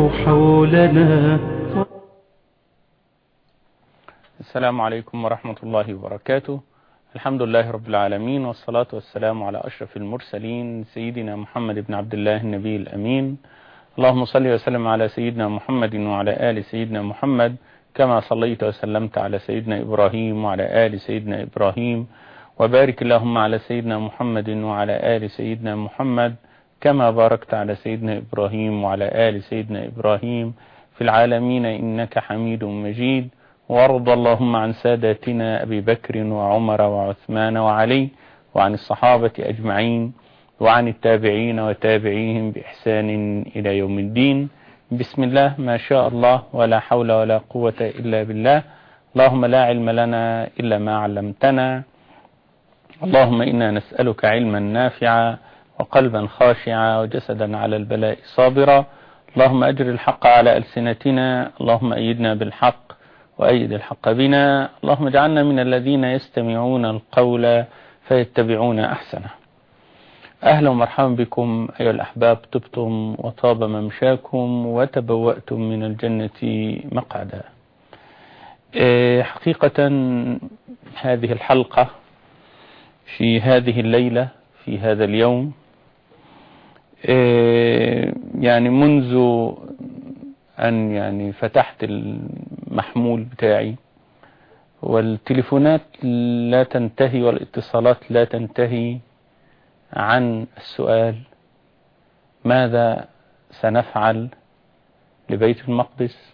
حولنا. السلام عليكم ورحمة الله وبركاته. الحمد لله رب العالمين والصلاة والسلام على أشرف المرسلين سيدنا محمد بن عبد الله النبي الأمين. اللهم صل وسلم على سيدنا محمد وعلى آل سيدنا محمد كما صليت وسلمت على سيدنا إبراهيم وعلى آل سيدنا إبراهيم. وبارك اللهم على سيدنا محمد وعلى آل سيدنا محمد كما باركت على سيدنا إبراهيم وعلى آل سيدنا إبراهيم في العالمين إنك حميد مجيد. وارض اللهم عن ساداتنا أبي بكر وعمر وعثمان وعلي وعن الصحابة أجمعين وعن التابعين وتابعيهم بإحسان إلى يوم الدين. بسم الله ما شاء الله ولا حول ولا قوة إلا بالله. اللهم لا علم لنا إلا ما علمتنا. اللهم إنا نسألك علما نافعا. وقلبا خاشعا وجسدا على البلاء صابرا. اللهم أجر الحق على ألسنتنا. اللهم أيدنا بالحق وأيد الحق بنا. اللهم اجعلنا من الذين يستمعون القول فيتبعون أحسنه. أهلا ومرحبا بكم أيها الأحباب. طبتم وطاب ممشاكم وتبوأتم من الجنة مقعدا. حقيقة هذه الحلقة في هذه الليلة في هذا اليوم يعني منذ أن يعني فتحت المحمول بتاعي والتليفونات لا تنتهي والاتصالات لا تنتهي عن السؤال ماذا سنفعل لبيت المقدس؟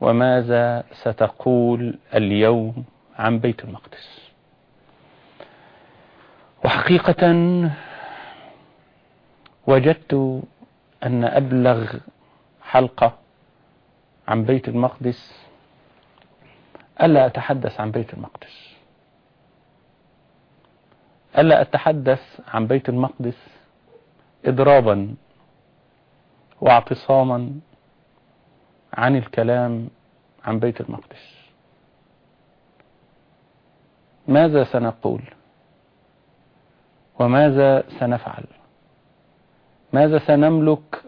وماذا ستقول اليوم عن بيت المقدس؟ وحقيقة وجدت أن أبلغ حلقة عن بيت المقدس ألا أتحدث عن بيت المقدس؟ ألا أتحدث عن بيت المقدس إضرابا واعتصاما عن الكلام عن بيت المقدس؟ ماذا سنقول؟ وماذا سنفعل؟ ماذا سنملك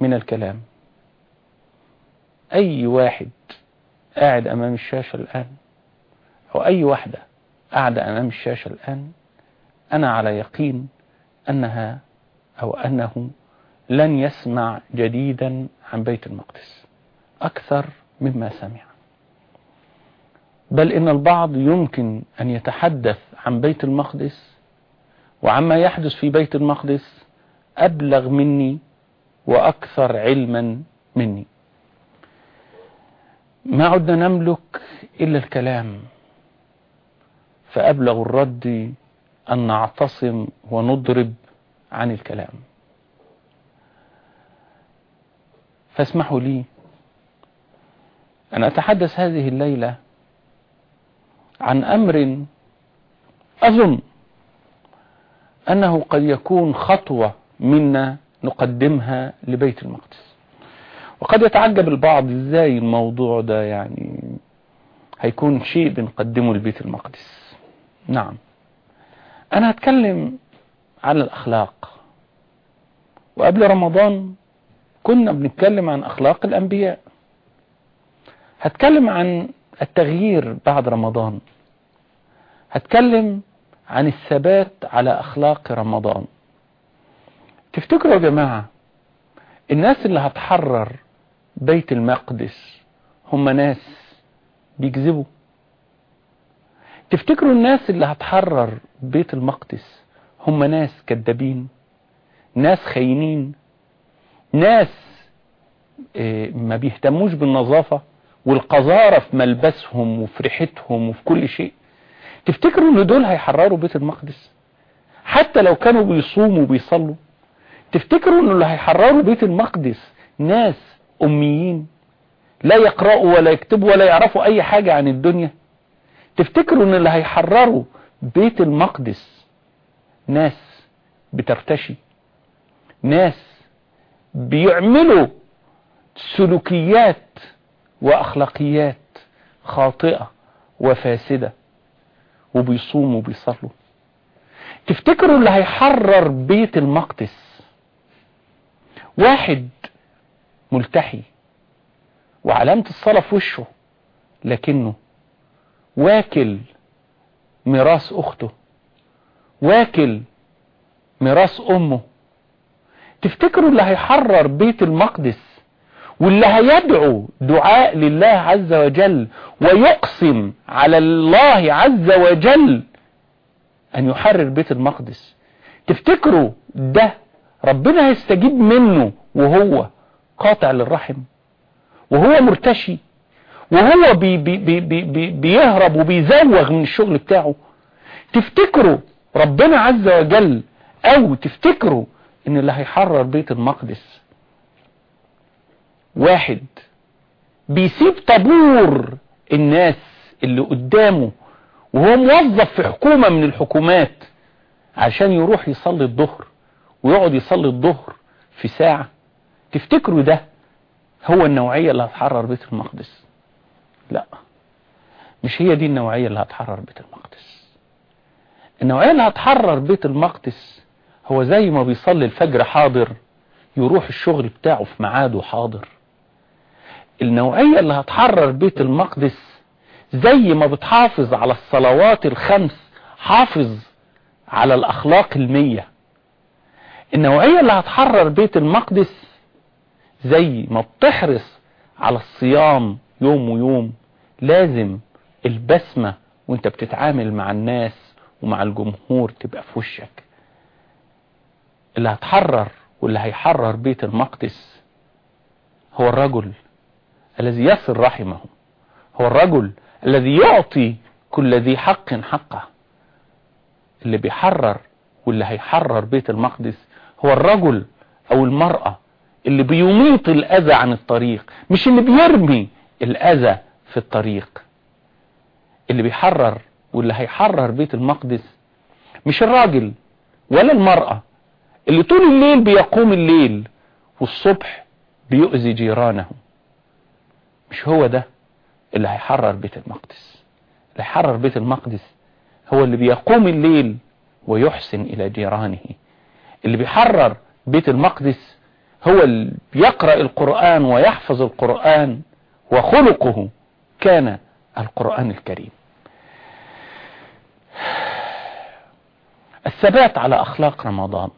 من الكلام؟ أي واحد قاعد أمام الشاشة الآن؟ أو أي واحدة قاعدة أمام الشاشة الآن؟ أنا على يقين أنها أو أنه لن يسمع جديدا عن بيت المقدس. أكثر مما سمع. بل إن البعض يمكن أن يتحدث عن بيت المقدس وعما يحدث في بيت المقدس أبلغ مني وأكثر علما مني. ما عدنا نملك إلا الكلام فأبلغ الرد أن نعتصم ونضرب عن الكلام. فاسمحوا لي أن أتحدث هذه الليلة عن أمر أظن أنه قد يكون خطوة منا نقدمها لبيت المقدس. وقد يتعجب البعض إزاي الموضوع ده يعني هيكون شيء بنقدمه لبيت المقدس. نعم. أنا هتكلم على الأخلاق. وقبل رمضان كنا بنتكلم عن أخلاق الأنبياء. هتكلم عن التغيير بعد رمضان. هتكلم عن الثبات على أخلاق رمضان. تفتكروا يا جماعة الناس اللي هتحرر بيت المقدس هم ناس بيكذبوا. تفتكروا الناس اللي هتحرر بيت المقدس هم ناس كذابين ناس خاينين ناس ما بيهتموش بالنظافة والقذارة في ملبسهم وفي ريحتهم وفي كل شيء؟ تفتكروا إن دول هيحرروا بيت المقدس؟ حتى لو كانوا بيصوموا وبيصلوا تفتكروا ان اللي هيحرروا بيت المقدس ناس أميين لا يقرأوا ولا يكتبوا ولا يعرفوا أي حاجة عن الدنيا؟ تفتكروا إن اللي هيحرروا بيت المقدس ناس بترتشي ناس بيعملوا سلوكيات وأخلاقيات خاطئة وفاسدة وبيصوموا وبيصلوا؟ تفتكروا اللي هيحرر بيت المقدس واحد ملتحي وعلامة الصلاة في وشه لكنه واكل ميراث أخته واكل ميراث أمه. تفتكروا اللي هيحرر بيت المقدس واللي هيدعو دعاء لله عز وجل ويقسم على الله عز وجل أن يحرر بيت المقدس؟ تفتكروا ده ربنا هيستجيب منه وهو قاطع للرحم وهو مرتشي وهو بي بي بي بي بيهرب وبيزوغ من الشغل بتاعه. تفتكروا ربنا عز وجل أو تفتكروا إن اللي هيحرر بيت المقدس واحد بيسيب طابور الناس اللي قدامه وهو موظف في حكومة من الحكومات عشان يروح يصلي الظهر؟ ويقعد يصلي الظهر في ساعة. تفتكروا ده هو النوعية اللي هتحرر بيت المقدس؟ لا. مش هي دي النوعية اللي هتحرر بيت المقدس. النوعية اللي هتحرر بيت المقدس هو زي ما بيصلي الفجر حاضر يروح الشغل بتاعه في ميعاده حاضر. النوعية اللي هتحرر بيت المقدس زي ما بتحافظ على الصلوات الخمس حافظ على الأخلاق المية. النوعية اللي هتحرر بيت المقدس زي ما بتحرص على الصيام يوم ويوم لازم البسمة وانت بتتعامل مع الناس ومع الجمهور تبقى في وشك. اللي هتحرر واللي هيحرر بيت المقدس هو الرجل الذي يصل رحمه هو الرجل الذي يعطي كل ذي حق حقه. اللي بيحرر واللي هيحرر بيت المقدس هو الرجل أو المرأة اللي بيميط الأذى عن الطريق مش اللي بيرمي الأذى في الطريق. اللي بيحرر واللي هيحرر بيت المقدس مش الراجل ولا المرأة. اللي طول الليل بيقوم الليل والصبح بيؤذي جيرانه. مش هو ده اللي هيحرر بيت المقدس. اللي هيحرر بيت المقدس هو اللي بيقوم الليل ويحسن إلى جيرانه. اللي بيحرر بيت المقدس هو اللي بيقرأ القرآن ويحفظ القرآن وخلقه كان القرآن الكريم. الثبات على أخلاق رمضان.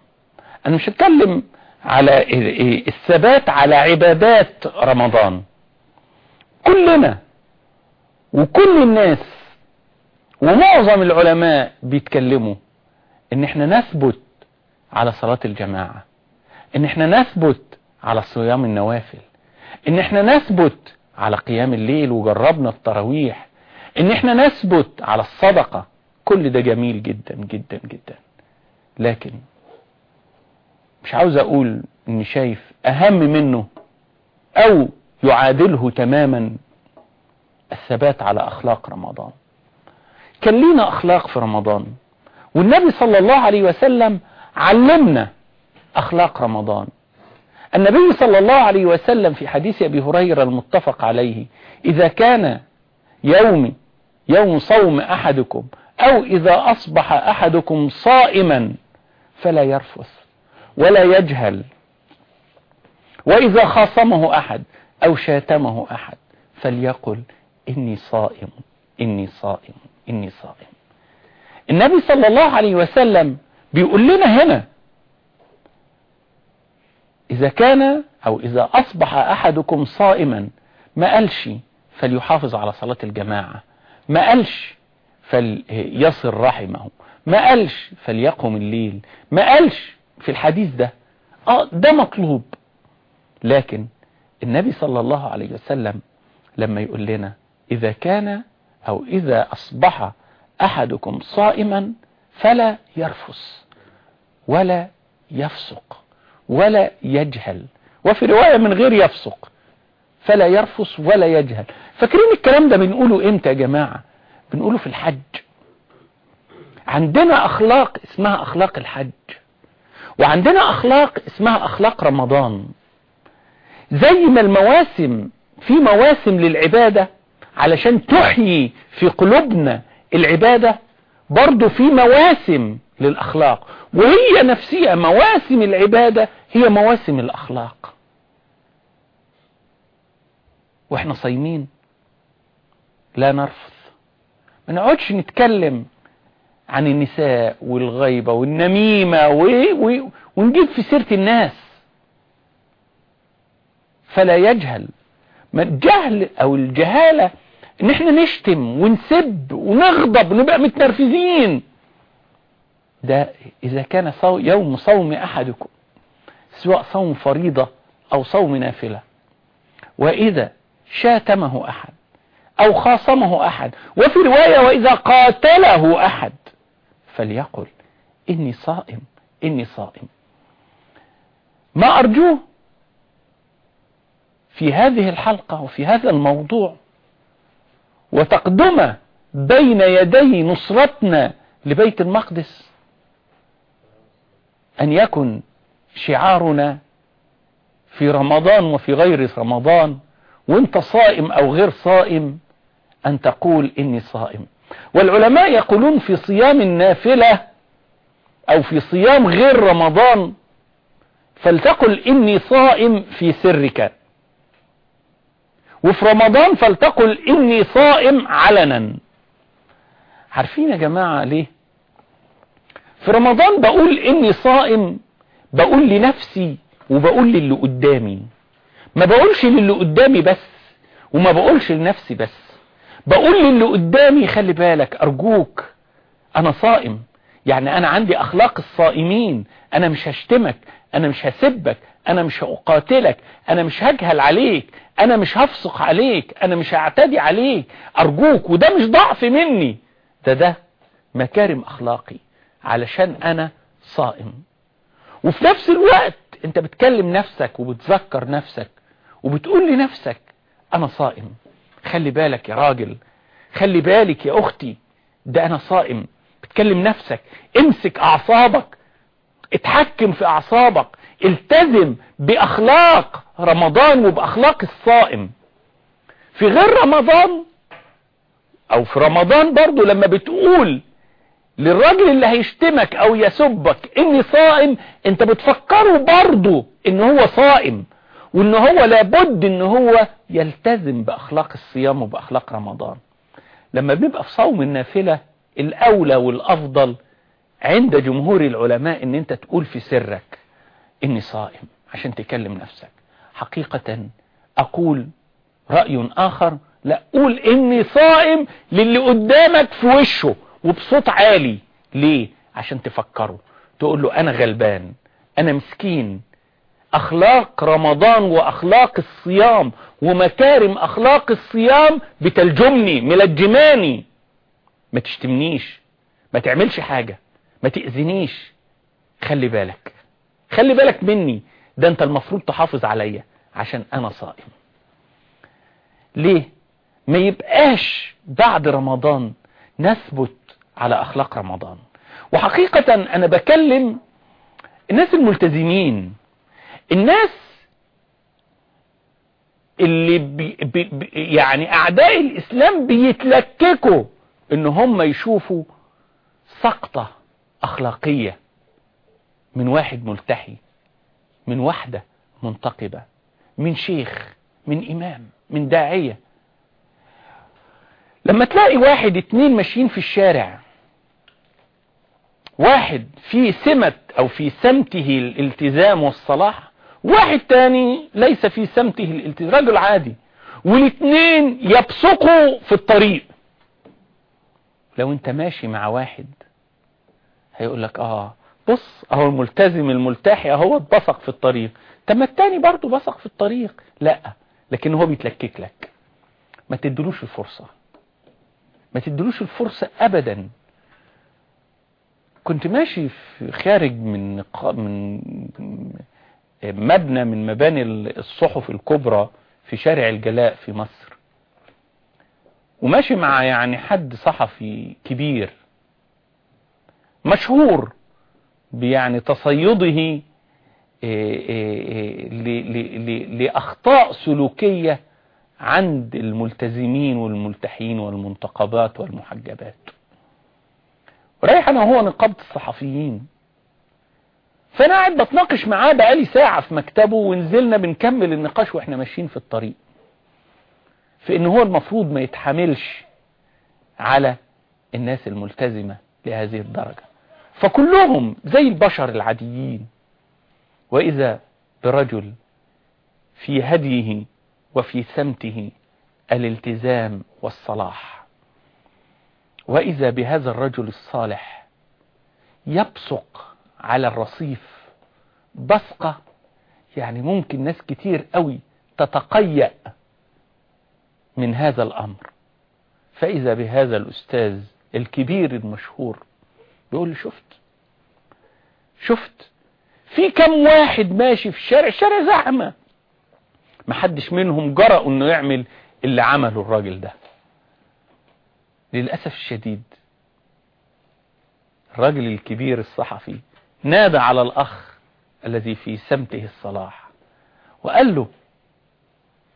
أنا مش هتكلم على الثبات على عبادات رمضان. كلنا وكل الناس ومعظم العلماء بيتكلموا إن إحنا نثبت على صلاة الجماعة. إن إحنا نثبت على صيام النوافل. إن إحنا نثبت على قيام الليل وجربنا التراويح. إن إحنا نثبت على الصدقة. كل ده جميل جدا جدا جدا. لكن مش عاوز أقول اني شايف أهم منه أو يعادله تماما الثبات على أخلاق رمضان. كان لينا أخلاق في رمضان. والنبي صلى الله عليه وسلم علمنا أخلاق رمضان. النبي صلى الله عليه وسلم في حديث أبي هريرة المتفق عليه إذا كان يوم يوم صوم أحدكم أو إذا أصبح أحدكم صائما فلا يرفث ولا يجهل. وإذا خاصمه أحد أو شاتمه أحد فليقل إني صائم إني صائم إني صائم. النبي صلى الله عليه وسلم بيقول لنا هنا. إذا كان أو إذا أصبح أحدكم صائما ما قالش فليحافظ على صلاة الجماعة. ما قالش فليصل رحمه. ما قالش فليقم الليل. ما قالش في الحديث ده. آه ده مطلوب. لكن النبي صلى الله عليه وسلم لما يقول لنا إذا كان أو إذا أصبح أحدكم صائما فلا يرفس ولا يفسق ولا يجهل. وفي رواية من غير يفسق فلا يرفس ولا يجهل. فاكرين الكلام ده بنقوله إمتى يا جماعة؟ بنقوله في الحج. عندنا أخلاق اسمها أخلاق الحج وعندنا أخلاق اسمها أخلاق رمضان. زي ما المواسم في مواسم للعبادة علشان تحيي في قلوبنا العبادة برضو في مواسم للأخلاق. وهي نفسها مواسم العبادة هي مواسم الأخلاق. وإحنا صايمين. لا نرفض. ما نقعدش نتكلم عن النساء والغيبة والنميمة و... و... ونجيب في سيرة الناس. فلا يجهل. ما الجهل أو الجهالة ان إحنا نشتم ونسب ونغضب ونبقى متنرفزين ده إذا كان. يوم صوم أحدكم سواء صوم فريضة أو صوم نافلة وإذا شاتمه أحد أو خاصمه أحد وفي رواية وإذا قاتله أحد فليقل إني صائم إني صائم ما أرجوه في هذه الحلقة وفي هذا الموضوع وتقدم بين يدي نصرتنا لبيت المقدس. أن يكن شعارنا في رمضان وفي غير رمضان وانت صائم أو غير صائم أن تقول إني صائم. والعلماء يقولون في صيام النافلة أو في صيام غير رمضان فلتقل إني صائم في سرك. وفي رمضان فلتقل إني صائم علنا. عارفين يا جماعة ليه؟ في رمضان بقول إني صائم بقول لنفسي وبقول للي قدامي. ما بقولش للي قدامي بس وما بقولش لنفسي بس. بقول للي قدامي خلي بالك أرجوك أنا صائم. يعني أنا عندي أخلاق الصائمين أنا مش هشتمك أنا مش هسبك أنا مش هقاتلك أنا مش هجهل عليك أنا مش هفسق عليك أنا مش هعتدي عليك أرجوك وده مش ضعف مني. ده ده مكارم أخلاقي علشان أنا صائم. وفي نفس الوقت أنت بتكلم نفسك وبتذكر نفسك وبتقول لنفسك أنا صائم. خلي بالك يا راجل خلي بالك يا أختي ده أنا صائم. بتكلم نفسك امسك أعصابك اتحكم في أعصابك. التزم بأخلاق رمضان وبأخلاق الصائم. في غير رمضان أو في رمضان برضو لما بتقول للراجل اللي هيشتمك أو يسبك إني صائم أنت بتفكره برضو إن هو صائم وإن هو لابد إن هو يلتزم بأخلاق الصيام وبأخلاق رمضان. لما بيبقى في صوم النافلة الأولى والأفضل عند جمهور العلماء إن أنت تقول في سرك. إني صائم عشان تكلم نفسك. حقيقة أقول رأي آخر لا قول إني صائم للي قدامك في وشه وبصوت عالي. ليه؟ عشان تفكره. تقول له أنا غلبان أنا مسكين. أخلاق رمضان وأخلاق الصيام ومكارم أخلاق الصيام بتلجمني ملجماني. ما تشتمنيش ما تعملش حاجة ما تأذنيش. خلي بالك خلي بالك مني. ده انت المفروض تحافظ عليا عشان أنا صائم. ليه؟ ما يبقاش بعد رمضان نثبت على أخلاق رمضان. وحقيقة أنا بكلم الناس الملتزمين. الناس اللي بي بي يعني أعداء الإسلام بيتلككوا إن هم يشوفوا سقطة أخلاقية. من واحد ملتحي من واحدة منتقبة من شيخ من إمام من داعية. لما تلاقي واحد اتنين ماشيين في الشارع واحد في سمة أو في سمته الالتزام والصلاح واحد تاني ليس في سمته الالتزام رجل عادي والاثنين يبصقوا في الطريق. لو انت ماشي مع واحد هيقول لك آه بص أهو الملتزم الملتحي أهو اتبصق في الطريق. طب ما التاني برضه بصق في الطريق. لا لكن هو بيتلكك لك. ما تدلوش الفرصة. ما تدلوش الفرصة ابدا. كنت ماشي في خارج من من مبنى من مباني الصحف الكبرى في شارع الجلاء في مصر. وماشي مع يعني حد صحفي كبير. مشهور. بيعني تصيده لأخطاء سلوكية عند الملتزمين والملتحين والمنتقبات والمحجبات. رايح أنا وهو نقابة الصحفيين. فأنا قاعد بتناقش معاه بقالي ساعة في مكتبه ونزلنا بنكمل النقاش وإحنا ماشيين في الطريق. في إن هو المفروض ما يتحملش على الناس الملتزمة لهذه الدرجة. فكلهم زي البشر العاديين. وإذا برجل في هديه وفي سمته الالتزام والصلاح. وإذا بهذا الرجل الصالح يبصق على الرصيف بصقة يعني ممكن ناس كتير قوي تتقيأ من هذا الأمر. فإذا بهذا الأستاذ الكبير المشهور بيقول لي شفت. شفت. في كم واحد ماشي في الشارع الشارع زحمة. محدش منهم جرأ إنه يعمل اللي عمله الراجل ده. للأسف الشديد الراجل الكبير الصحفي نادى على الأخ الذي في سمته الصلاح وقال له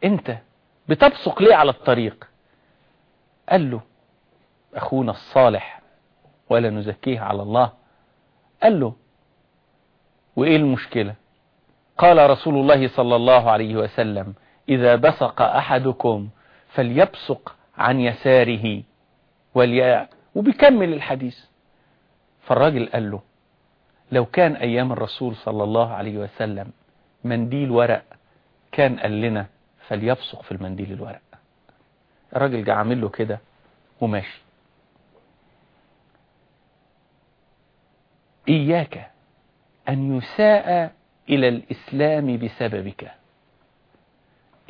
أنت بتبصق ليه على الطريق؟ قال له أخونا الصالح ولا نزكيه على الله. قال له وإيه المشكلة؟ قال رسول الله صلى الله عليه وسلم إذا بصق أحدكم فليبصق عن يساره وليا وبيكمل الحديث. فالراجل قال له لو كان أيام الرسول صلى الله عليه وسلم منديل ورق كان قال لنا فليبصق في المنديل الورق. الراجل جه عامل له كده وماشي. إياك أن يساء إلى الإسلام بسببك.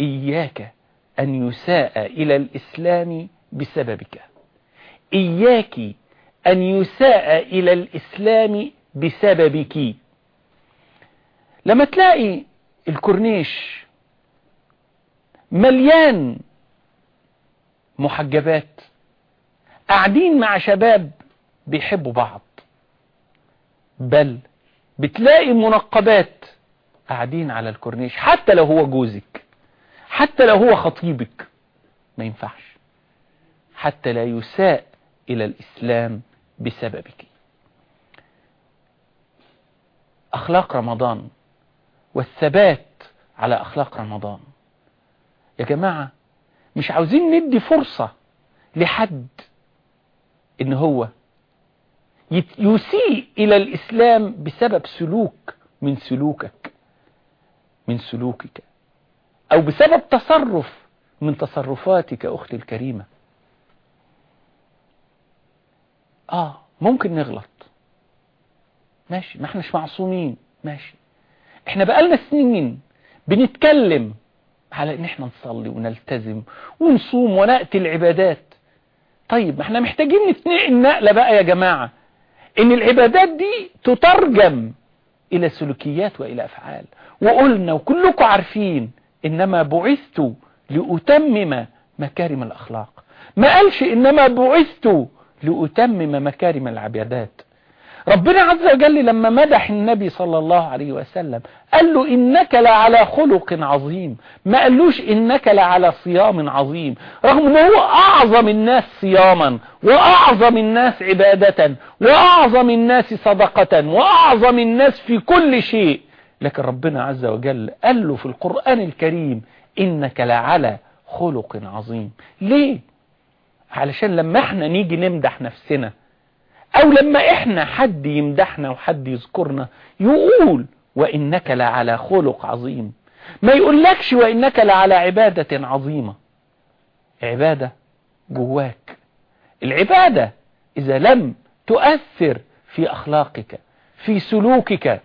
إياك أن يساء إلى الإسلام بسببك. إياك أن يساء إلى الإسلام بسببك. لما تلاقي الكورنيش مليان محجبات قاعدين مع شباب بيحبوا بعض بل بتلاقي منقبات قاعدين على الكورنيش حتى لو هو جوزك حتى لو هو خطيبك ما ينفعش. حتى لا يساء إلى الإسلام بسببك. أخلاق رمضان والثبات على أخلاق رمضان. يا جماعة مش عاوزين ندي فرصة لحد إن هو يسيء إلى الإسلام بسبب سلوك من سلوكك من سلوكك أو بسبب تصرف من تصرفاتك أختي الكريمة. آه ممكن نغلط. ماشي ما إحناش معصومين ماشي. إحنا بقالنا سنين بنتكلم على إن إحنا نصلي ونلتزم ونصوم ونأتي العبادات. طيب ما إحنا محتاجين نتنقل النقلة بقى يا جماعة. إن العبادات دي تترجم إلى سلوكيات وإلى أفعال. وقلنا وكلكم عارفين إنما بعثت لأتمم مكارم الأخلاق. ما قالش إنما بعثت لأتمم مكارم العبادات. ربنا عز وجل لما مدح النبي صلى الله عليه وسلم قال له إنك لعلى خلق عظيم. ما قالوش إنك لعلى صيام عظيم رغم أنه هو أعظم الناس صياما وأعظم الناس عبادة وأعظم الناس صدقة وأعظم الناس في كل شيء. لكن ربنا عز وجل قال له في القرآن الكريم إنك لعلى خلق عظيم. ليه؟ علشان لما إحنا نيجي نمدح نفسنا أو لما إحنا حد يمدحنا وحد يذكرنا يقول وإنك لعلى خلق عظيم. ما يقولكش وإنك لعلى عبادة عظيمة. عبادة جواك. العبادة إذا لم تؤثر في أخلاقك في سلوكك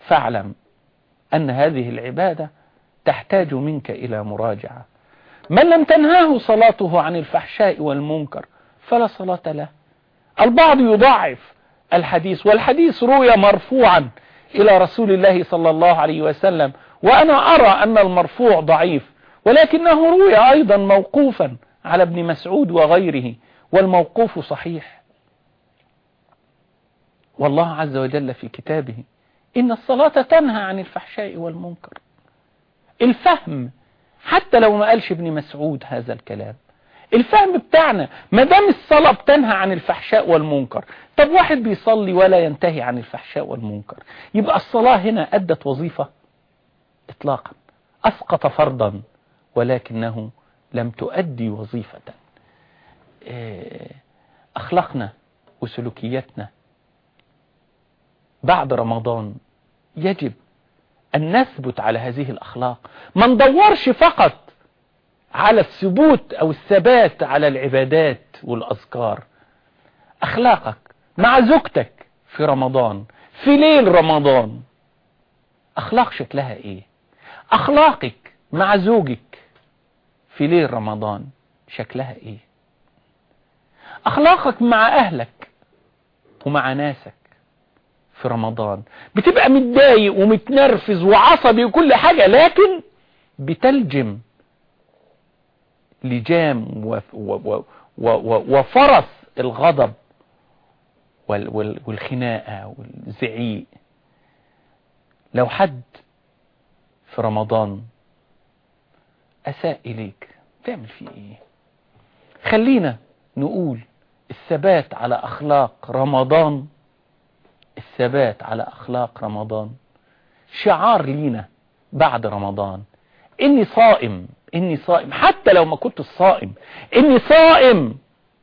فاعلم أن هذه العبادة تحتاج منك إلى مراجعة. من لم تنهاه صلاته عن الفحشاء والمنكر فلا صلاة له. البعض يضعف الحديث والحديث روي مرفوعا إلى رسول الله صلى الله عليه وسلم وأنا أرى أن المرفوع ضعيف ولكنه روي أيضا موقوفا على ابن مسعود وغيره والموقوف صحيح. والله عز وجل في كتابه إن الصلاة تنهى عن الفحشاء والمنكر. الفهم حتى لو ما قالش ابن مسعود هذا الكلام. الفهم بتاعنا ما دام الصلاة بتنهى عن الفحشاء والمنكر. طب واحد بيصلي ولا ينتهي عن الفحشاء والمنكر. يبقى الصلاة هنا أدت وظيفة إطلاقا أسقط فرضا ولكنه لم تؤدي وظيفة. أخلاقنا وسلوكياتنا بعد رمضان يجب أن نثبت على هذه الأخلاق. ما ندورش فقط على الثبوت أو الثبات على العبادات والأذكار. أخلاقك مع زوجتك في رمضان في ليل رمضان. أخلاق شكلها إيه؟ أخلاقك مع زوجك في ليل رمضان شكلها إيه؟ أخلاقك مع أهلك ومع ناسك في رمضان. بتبقى متضايق ومتنرفز وعصبي وكل حاجة لكن بتلجم لجام وفرس الغضب والخناقة والزعيق. لو حد في رمضان أساء إليك تعمل فيه إيه؟ خلينا نقول الثبات على أخلاق رمضان الثبات على أخلاق رمضان. شعار لينا بعد رمضان إني صائم. إني صائم. حتى لو ما كنت الصائم إني صائم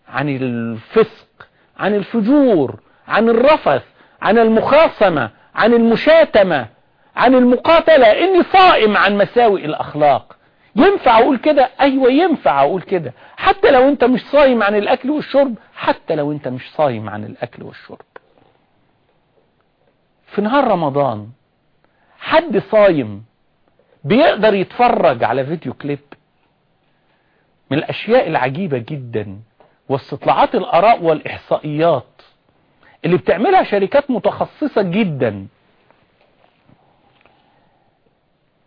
عن الفسق عن الفجور عن الرفث عن المخاصمة عن المشاتمة عن المقاتلة. إني صائم عن مساوئ الأخلاق. ينفع أقول كده؟ أيوة ينفع أقول كده. حتى لو أنت مش صايم عن الأكل والشرب حتى لو أنت مش صايم عن الأكل والشرب. في نهار رمضان حد صايم بيقدر يتفرج على فيديو كليب من الأشياء العجيبة جدا واستطلاعات الآراء والإحصائيات اللي بتعملها شركات متخصصة جدا.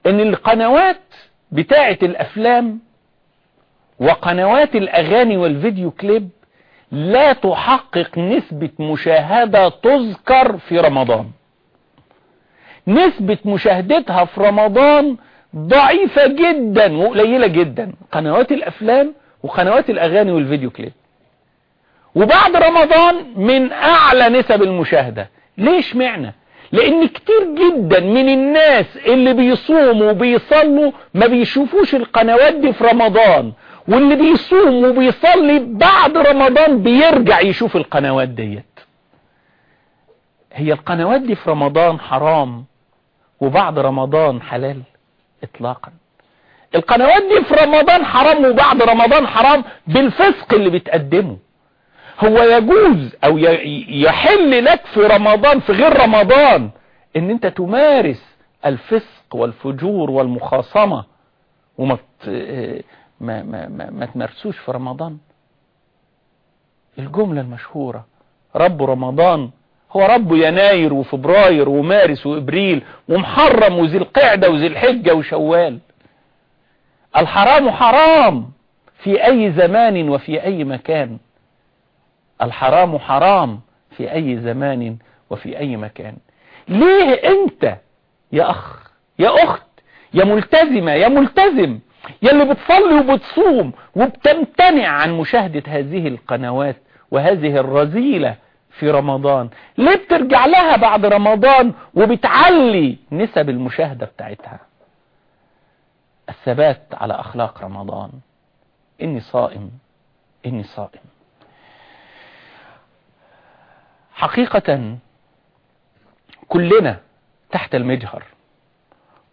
إن القنوات بتاعة الأفلام وقنوات الأغاني والفيديو كليب لا تحقق نسبة مشاهدة تذكر في رمضان. نسبة مشاهدتها في رمضان ضعيفة جدا وقليلة جدا. قنوات الأفلام وقنوات الأغاني والفيديو كليب. وبعد رمضان من أعلى نسب المشاهدة. ليش معنى؟ لأن كتير جدا من الناس اللي بيصوموا وبيصلوا ما بيشوفوش القنوات دي في رمضان. واللي بيصوم وبيصلي بعد رمضان بيرجع يشوف القنوات ديت. هي القنوات دي في رمضان حرام وبعد رمضان حلال. اطلاقا. القنوات دي في رمضان حرام وبعد رمضان حرام بالفسق اللي بتقدمه. هو يجوز أو يحل لك في رمضان في غير رمضان إن أنت تمارس الفسق والفجور والمخاصمة وما ما ما ما, ما تمارسوش في رمضان. الجملة المشهورة رب رمضان هو رب يناير وفبراير ومارس وإبريل ومحرم وذي القعدة وذي الحجة وشوال. الحرام حرام في أي زمان وفي أي مكان. الحرام حرام في أي زمان وفي أي مكان. ليه أنت يا أخ يا أخت يا ملتزمة يا ملتزم يا اللي بتصلي وبتصوم وبتمتنع عن مشاهدة هذه القنوات وهذه الرذيلة في رمضان. ليه بترجع لها بعد رمضان وبتعلي نسب المشاهدة بتاعتها؟ الثبات على أخلاق رمضان. إني صائم إني صائم. حقيقة كلنا تحت المجهر.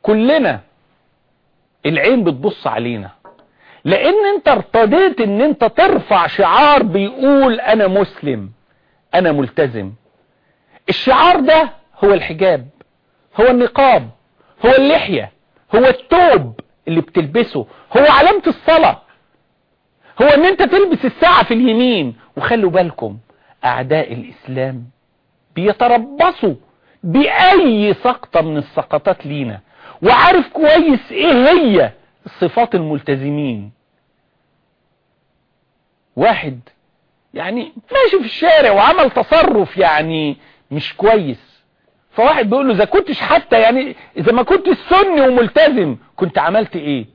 كلنا العين بتبص علينا. لأن أنت ارتضيت إن أنت ترفع شعار بيقول أنا مسلم. أنا ملتزم. الشعار ده هو الحجاب هو النقاب هو اللحية هو التوب اللي بتلبسه هو علامة الصلاة. هو إن أنت تلبس الساعة في اليمين وخلوا بالكم أعداء الإسلام بيتربصوا بأي سقطة من السقطات لينا. وعارف كويس إيه هي؟ صفات الملتزمين. واحد يعني ماشي في الشارع وعمل تصرف يعني مش كويس. فواحد بيقول له إذا كنتش حتى يعني إذا ما كنتش سني وملتزم كنت عملت إيه؟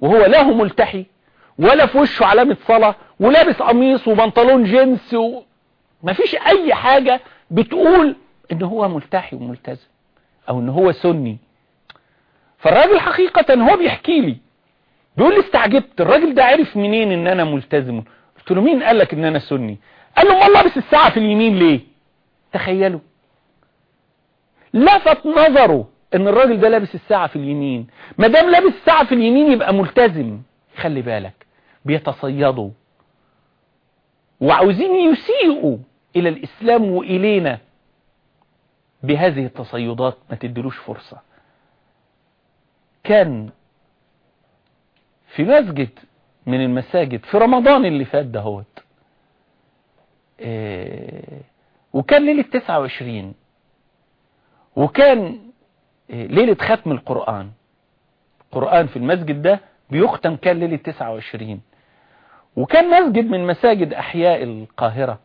وهو لا هو ملتحي ولا في وشه علامة صلاة ولابس قميص وبنطلون جينز و... ما فيش أي حاجة بتقول إن هو ملتحي وملتزم أو إن هو سني. فالراجل حقيقة هو بيحكي لي بيقول لي استعجبت الراجل ده عرف منين إن أنا ملتزم؟ قلت له مين قال لك ان أنا سني؟ قال له امال لابس الساعة في اليمين ليه؟ تخيلوا. لفت نظره إن الراجل ده لابس الساعة في اليمين. ما دام لابس الساعة في اليمين يبقى ملتزم. خلي بالك. بيتصيدوا. وعاوزين يسيئوا إلى الإسلام وإلينا. بهذه التصيدات ما تدلوش فرصة. كان في مسجد من المساجد. في رمضان اللي فات دهوت. إيه وكان ليلة 29 وكان إيه ليلة ختم القرآن. القرآن في المسجد ده بيختم كان ليلة 29 وكان مسجد من مساجد أحياء القاهرة.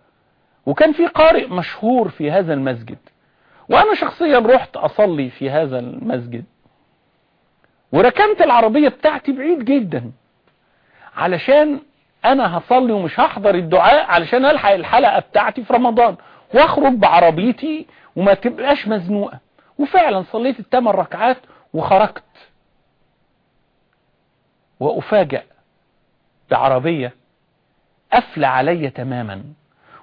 وكان في قارئ مشهور في هذا المسجد. وأنا شخصيا رحت أصلي في هذا المسجد. وركنت العربية بتاعتي بعيد جدا. علشان أنا هصلي ومش هحضر الدعاء علشان ألحق الحلقة بتاعتي في رمضان. وأخرج بعربيتي وما تبقاش مزنوقة. وفعلا صليت الثمان ركعات وخرجت. وأفاجأ بعربية قفلة عليا تماما.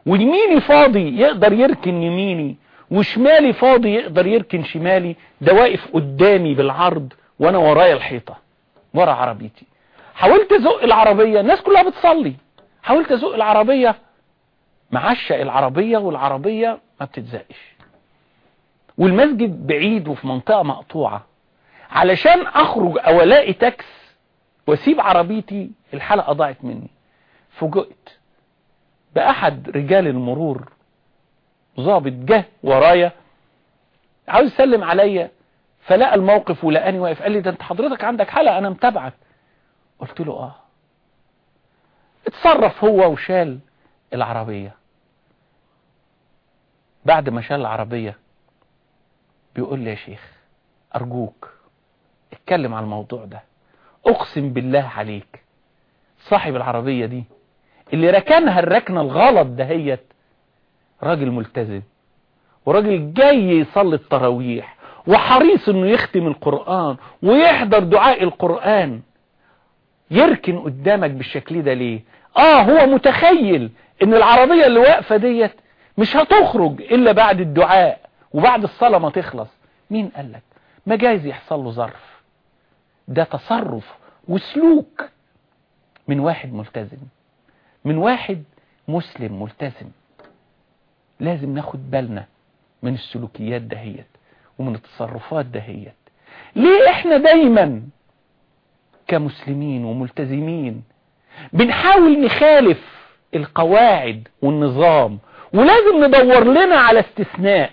ويميني فاضي يقدر يركن يميني وشمالي فاضي يقدر يركن شمالي. ده واقف قدامي بالعرض وأنا ورايا الحيطة ورا عربيتي. حاولت أزق العربية الناس كلها بتصلي. حاولت أزق العربية معشق العربية والعربية ما بتتزقش. والمسجد بعيد وفي منطقة مقطوعة. علشان أخرج أو الاقي تاكس وأسيب عربيتي الحلقة ضاعت مني. فوجئت بأحد رجال المرور ظابط جه ورايا عاوز يسلم عليا فلقى الموقف ولقاني واقف. قال لي ده أنت حضرتك عندك حلقة أنا متابعك. قلت له آه. اتصرف هو وشال العربية. بعد ما شال العربية بيقول لي يا شيخ أرجوك اتكلم على الموضوع ده. أقسم بالله عليك صاحب العربية دي اللي ركنها الركنة الغلط دهيت راجل ملتزم وراجل جاي يصلي التراويح وحريص إنه يختم القرآن ويحضر دعاء القرآن. يركن قدامك بالشكل ده ليه؟ آه هو متخيل إن العربية اللي واقفة ديت مش هتخرج إلا بعد الدعاء وبعد الصلاة ما تخلص. مين قالك ما جايز يحصل له ظرف. ده تصرف وسلوك من واحد ملتزم. من واحد مسلم ملتزم. لازم ناخد بالنا من السلوكيات دهيت ومن التصرفات دهيت ليه إحنا دايما كمسلمين وملتزمين. بنحاول نخالف القواعد والنظام ولازم ندور لنا على استثناء.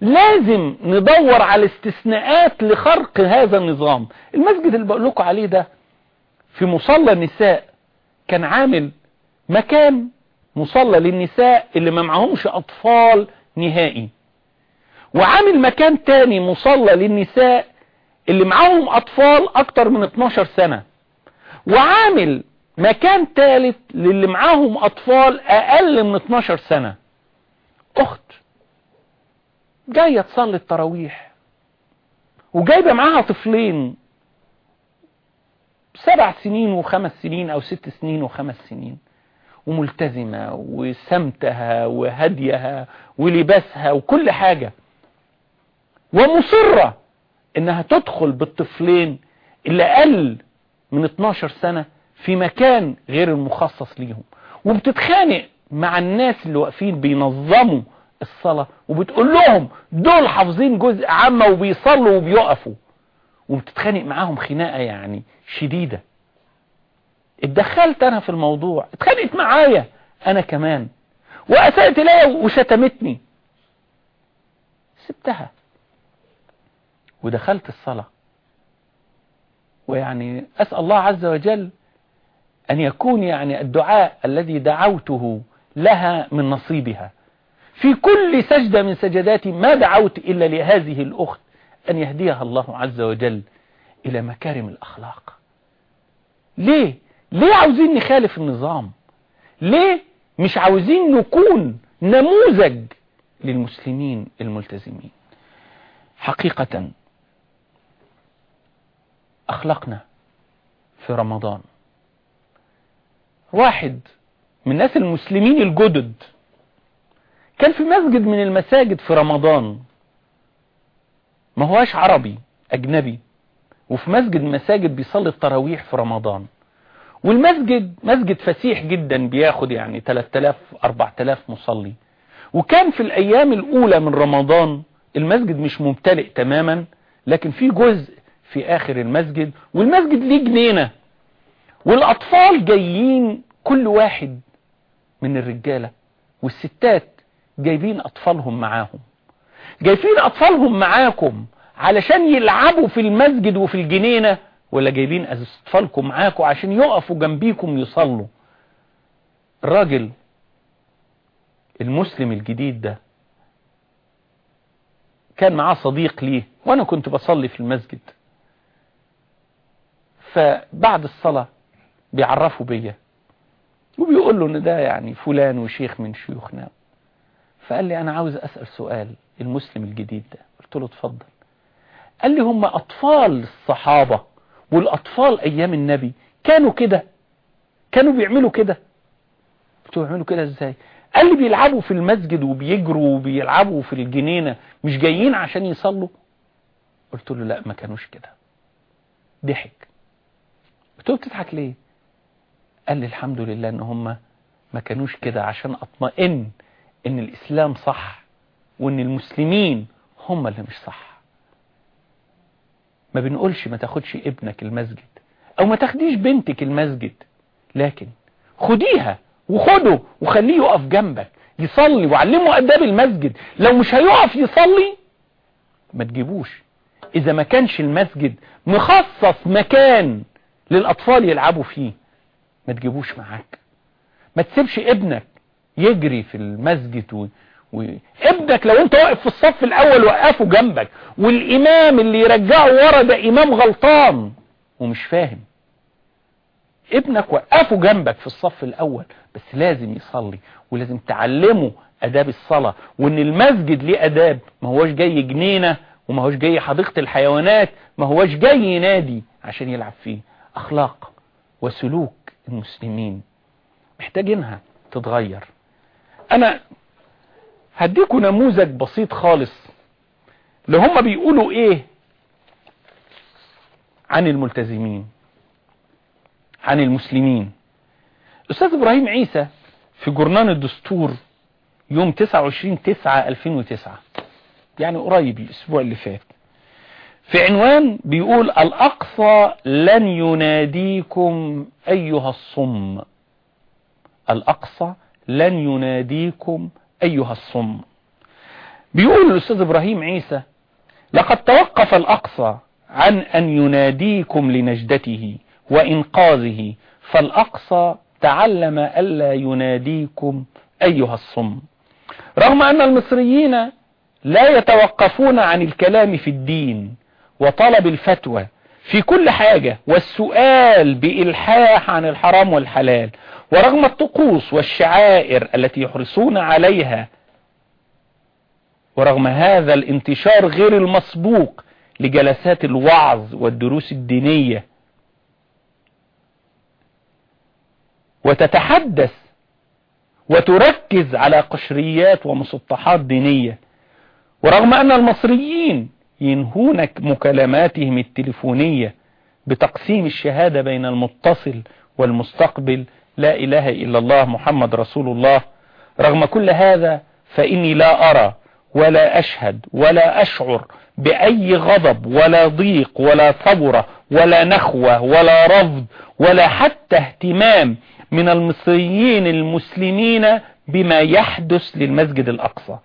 لازم ندور على استثناءات لخرق هذا النظام. المسجد اللي بقول لكم عليه ده في مصلى النساء كان عامل مكان مصلى للنساء اللي ما معهمش أطفال نهائي. وعامل مكان تاني مصلى للنساء اللي معاهم أطفال أكتر من 12 سنة وعامل مكان تالت للي معاهم أطفال أقل من 12 سنة. أخت جاية تصلي التراويح وجايبة معاها طفلين سبع سنين وخمس سنين أو ست سنين وخمس سنين وملتزمة وسمتها وهديها ولباسها وكل حاجة ومصرة إنها تدخل بالطفلين اللي أقل من 12 سنة في مكان غير المخصص ليهم. وبتتخانق مع الناس اللي واقفين بينظموا الصلاة وبتقول لهم دول حافظين جزء عامة وبيصلوا وبيقفوا. وبتتخانق معاهم خناقة يعني شديدة. اتدخلت أنا في الموضوع اتخانقت معايا أنا كمان. واسأت الي وشتمتني. سبتها. ودخلت الصلاة ويعني أسأل الله عز وجل أن يكون يعني الدعاء الذي دعوته لها من نصيبها في كل سجدة من سجداتي ما دعوت إلا لهذه الأخت أن يهديها الله عز وجل إلى مكارم الأخلاق ليه؟ ليه عاوزين نخالف النظام؟ ليه مش عاوزين نكون نموذج للمسلمين الملتزمين حقيقة أخلاقنا في رمضان. واحد من الناس المسلمين الجدد كان في مسجد من المساجد في رمضان. ما هواش عربي أجنبي. وفي مسجد مساجد بيصلي التراويح في رمضان. والمسجد مسجد فسيح جدا بياخد يعني 3000 4000 مصلي. وكان في الأيام الأولى من رمضان المسجد مش ممتلئ تماما لكن في جزء في آخر المسجد والمسجد ليه جنينة والأطفال جايين كل واحد من الرجالة والستات جايبين أطفالهم معاهم. جايبين أطفالهم معاكم علشان يلعبوا في المسجد وفي الجنينة ولا جايبين أطفالكم معاكم عشان يقفوا جنبيكم يصلوا. الراجل المسلم الجديد ده كان معاه صديق ليه وأنا كنت بصلي في المسجد. فبعد الصلاة بيعرفوا بيا. وبيقول له إن ده يعني فلان وشيخ من شيوخنا. فقال لي أنا عاوز أسأل سؤال المسلم الجديد ده. قلت له اتفضل. قال لي هم أطفال الصحابة والأطفال أيام النبي كانوا كده؟ كانوا بيعملوا كده؟ قلت له بيعملوا كده إزاي؟ قال لي بيلعبوا في المسجد وبيجروا وبيلعبوا في الجنينة مش جايين عشان يصلوا؟ قلت له لا ما كانوش كده. ضحك. قلت له بتضحك ليه؟ قال لي الحمد لله إن هم ما كانوش كده عشان أطمئن إن الإسلام صح وإن المسلمين هم اللي مش صح. ما بنقولش ما تاخدش ابنك المسجد أو ما تاخديش بنتك المسجد لكن خديها وخده وخليه يقف جنبك يصلي وعلمه آداب المسجد. لو مش هيقف يصلي ما تجيبوش. إذا ما كانش المسجد مخصص مكان للأطفال يلعبوا فيه. ما تجيبوش معاك. ما تسيبش ابنك يجري في المسجد و... و... ابنك لو انت واقف في الصف الأول وقفه جنبك والإمام اللي يرجعه ورا ده إمام غلطان ومش فاهم. ابنك وقفه جنبك في الصف الأول بس لازم يصلي ولازم تعلمه آداب الصلاة وإن المسجد ليه آداب. ما هوش جاي جنينة وما هوش جاي حديقة الحيوانات ما هوش جاي نادي عشان يلعب فيه. أخلاق وسلوك المسلمين محتاجينها تتغير. أنا هديكم نموذج بسيط خالص اللي هم بيقولوا إيه عن الملتزمين عن المسلمين. أستاذ إبراهيم عيسى في جورنان الدستور يوم 29 9 2009 يعني قريب الأسبوع اللي فات. في عنوان بيقول الأقصى لن يناديكم أيها الصم. الأقصى لن يناديكم أيها الصم. بيقول الأستاذ إبراهيم عيسى لقد توقف الأقصى عن أن يناديكم لنجدته وإنقاذه فالأقصى تعلم ألا يناديكم أيها الصم. رغم أن المصريين لا يتوقفون عن الكلام في الدين وطلب الفتوى في كل حاجة والسؤال بإلحاح عن الحرام والحلال ورغم الطقوس والشعائر التي يحرصون عليها ورغم هذا الانتشار غير المسبوق لجلسات الوعظ والدروس الدينية. وتتحدث وتركز على قشريات ومسطحات دينية ورغم أن المصريين ينهون مكالماتهم التليفونية بتقسيم الشهادة بين المتصل والمستقبل لا إله إلا الله محمد رسول الله. رغم كل هذا فإني لا أرى ولا أشهد ولا أشعر بأي غضب ولا ضيق ولا ثورة ولا نخوة ولا رفض ولا حتى اهتمام من المصريين المسلمين بما يحدث للمسجد الأقصى.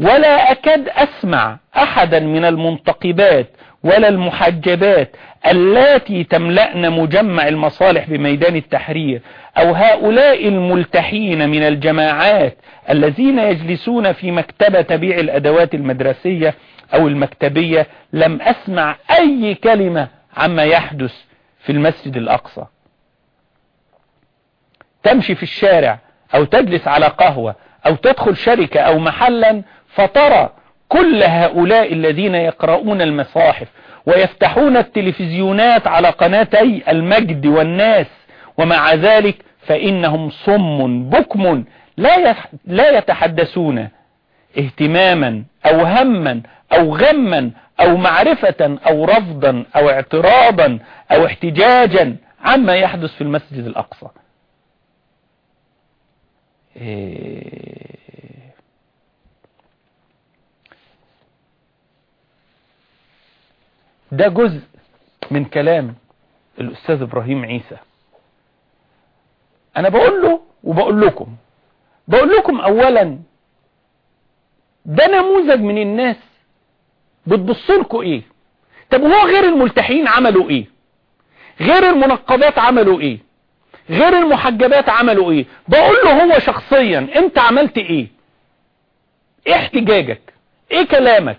ولا أكاد أسمع أحدا من المنتقبات ولا المحجبات التي تملأن مجمع المصالح بميدان التحرير أو هؤلاء الملتحين من الجماعات الذين يجلسون في مكتبة تبيع الأدوات المدرسية أو المكتبية لم أسمع أي كلمة عما يحدث في المسجد الأقصى. تمشي في الشارع أو تجلس على قهوة أو تدخل شركة أو محلا فترى كل هؤلاء الذين يقرؤون المصاحف ويفتحون التلفزيونات على قناتي المجد والناس ومع ذلك فإنهم صم بكم لا لا يتحدثون اهتماما أو هما أو غما أو معرفة أو رفضا أو اعتراضا أو احتجاجا عما يحدث في المسجد الأقصى إيه ده جزء من كلام الأستاذ إبراهيم عيسى. أنا بقول له وبقول لكم. بقول لكم أولا ده نموذج من الناس بتبصلكوا إيه؟ طب هو غير الملتحين عملوا إيه؟ غير المنقبات عملوا إيه؟ غير المحجبات عملوا إيه؟ بقول له هو شخصيا أنت عملت إيه؟ إيه احتجاجك؟ إيه كلامك؟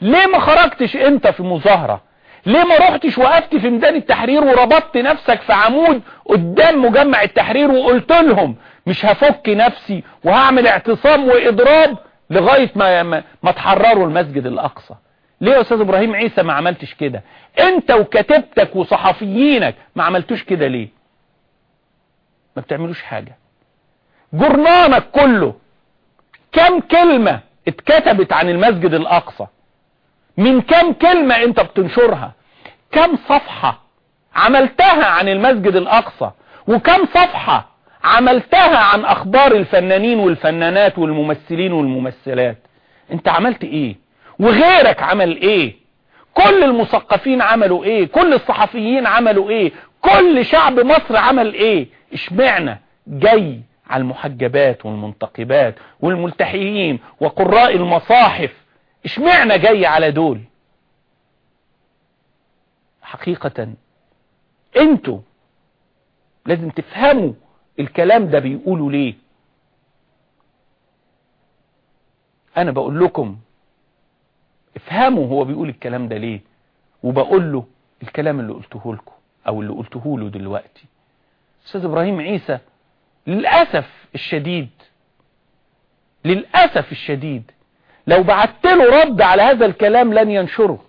ليه ما خرجتش انت في مظاهرة؟ ليه ما رحتش وقفت في ميدان التحرير وربطت نفسك في عمود قدام مجمع التحرير وقلت لهم مش هفك نفسي وهعمل اعتصام وإضراب لغاية ما, ما, تحرروا المسجد الأقصى. ليه يا أستاذ إبراهيم عيسى ما عملتش كده؟ انت وكتبتك وصحفيينك ما عملتوش كده ليه؟ ما بتعملوش حاجة. جرنانك كله كم كلمة اتكتبت عن المسجد الأقصى؟ من كم كلمة انت بتنشرها؟ كم صفحة عملتها عن المسجد الأقصى؟ وكم صفحة عملتها عن أخبار الفنانين والفنانات والممثلين والممثلات؟ انت عملت إيه؟ وغيرك عمل إيه؟ كل المثقفين عملوا إيه؟ كل الصحفيين عملوا إيه؟ كل شعب مصر عمل إيه؟ اشمعنا جاي على المحجبات والمنتقبات والملتحيين وقراء المصاحف اشمعنا جاي على دول؟ حقيقة أنتوا لازم تفهموا الكلام ده بيقولوا ليه. أنا بقول لكم افهموا هو بيقول الكلام ده ليه وبقول له الكلام اللي قلته لكم أو اللي قلته له دلوقتي. أستاذ إبراهيم عيسى للأسف الشديد للأسف الشديد لو بعت له رد على هذا الكلام لن ينشره.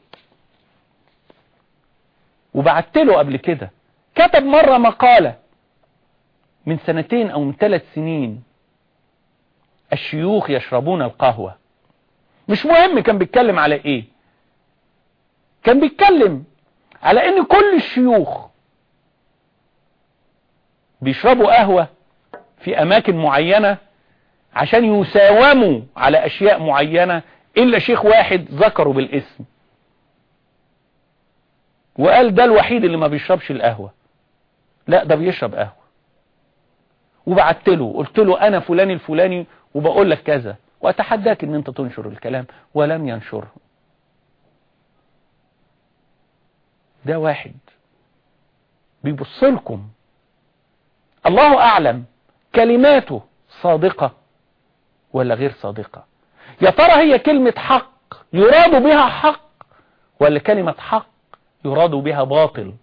وبعت له قبل كده. كتب مرة مقالة من سنتين أو من ثلاث سنين. الشيوخ يشربون القهوة. مش مهم كان بيتكلم على إيه. كان بيتكلم على إن كل الشيوخ بيشربوا قهوة في أماكن معينة عشان يساوموا على أشياء معينة إلا شيخ واحد ذكره بالاسم. وقال ده الوحيد اللي ما بيشربش القهوة. لا ده بيشرب قهوة. وبعت له قلت له أنا فلان الفلاني وبقول لك كذا. وأتحداك إن أنت تنشر الكلام ولم ينشره ده واحد بيبص لكم الله أعلم كلماته صادقة. ولا غير صادقة. يا ترى هي كلمة حق يراد بها حق ولا كلمة حق يراد بها باطل؟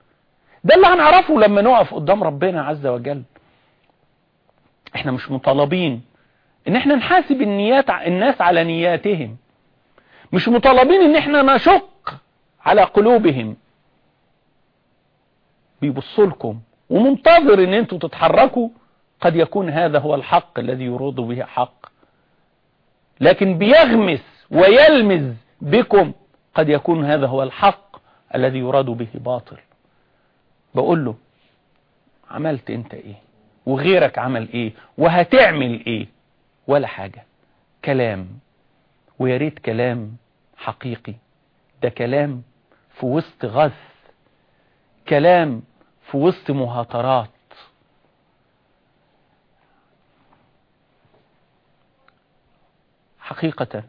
ده اللي هنعرفه لما نقف قدام ربنا عز وجل. إحنا مش مطالبين إن إحنا نحاسب النيات الناس على نياتهم. مش مطالبين إن إحنا نشق على قلوبهم. بيبصوا لكم. ومنتظر إن أنتوا تتحركوا. قد يكون هذا هو الحق الذي يراد به حق. لكن بيغمس ويلمز بكم قد يكون هذا هو الحق الذي يراد به باطل. بقول له عملت انت إيه؟ وغيرك عمل إيه؟ وهتعمل إيه؟ ولا حاجة. كلام. ويا ريت كلام حقيقي. ده كلام في وسط غث. كلام في وسط مهاترات. حقيقة.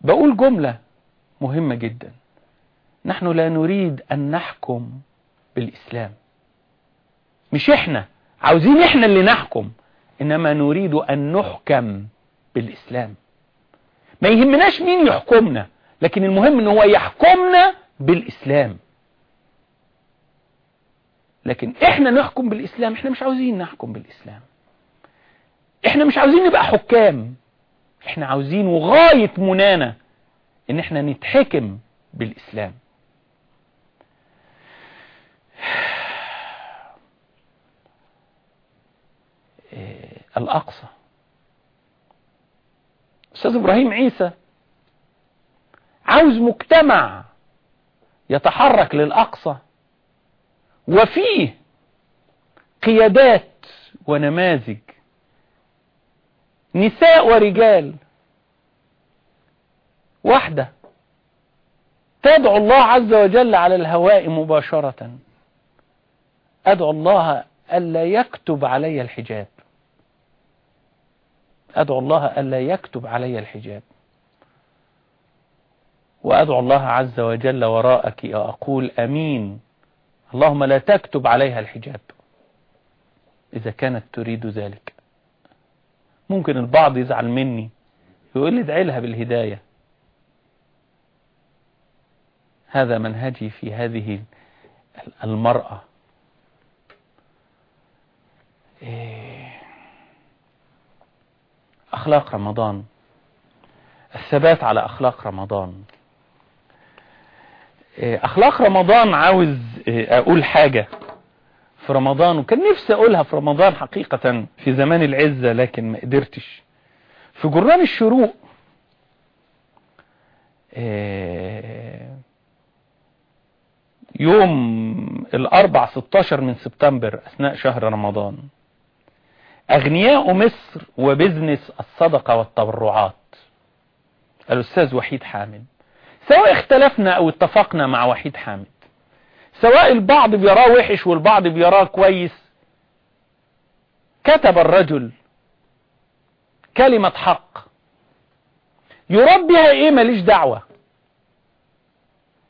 بقول جملة مهمة جدا. نحن لا نريد أن نحكم بالإسلام. مش إحنا. عاوزين إحنا اللي نحكم. إنما نريد أن نحكم بالإسلام. ما يهمناش مين يحكمنا لكن المهم إن هو يحكمنا بالإسلام. لكن إحنا نحكم بالإسلام إحنا مش عاوزين نحكم بالإسلام. إحنا مش عاوزين نبقى حكام. إحنا عاوزين وغاية منانا إن إحنا نتحكم بالإسلام. إيه، الأقصى. أستاذ إبراهيم عيسى عاوز مجتمع يتحرك للأقصى وفيه قيادات ونماذج. نساء ورجال. واحدة. تدعو الله عز وجل على الهواء مباشرة. أدعو الله ألا يكتب علي الحجاب. أدعو الله ألا يكتب علي الحجاب. وأدعو الله عز وجل وراءك وأقول أمين. اللهم لا تكتب عليها الحجاب. إذا كانت تريد ذلك. ممكن البعض يزعل مني. يقول لي ادعي لها بالهداية. هذا منهجي في هذه المرأة. إيه. أخلاق رمضان. الثبات على أخلاق رمضان. إيه، أخلاق رمضان عاوز إيه، أقول حاجة. في رمضان وكان نفسي أقولها في رمضان حقيقة في زمان العزة لكن ما قدرتش. في جران الشروق يوم الأربع 16 من سبتمبر أثناء شهر رمضان أغنياء مصر وبزنس الصدقة والتبرعات. الأستاذ وحيد حامد. سواء اختلفنا أو اتفقنا مع وحيد حامد. سواء البعض بيراه وحش والبعض بيراه كويس كتب الرجل كلمة حق. يراد بها إيه؟ ماليش دعوة.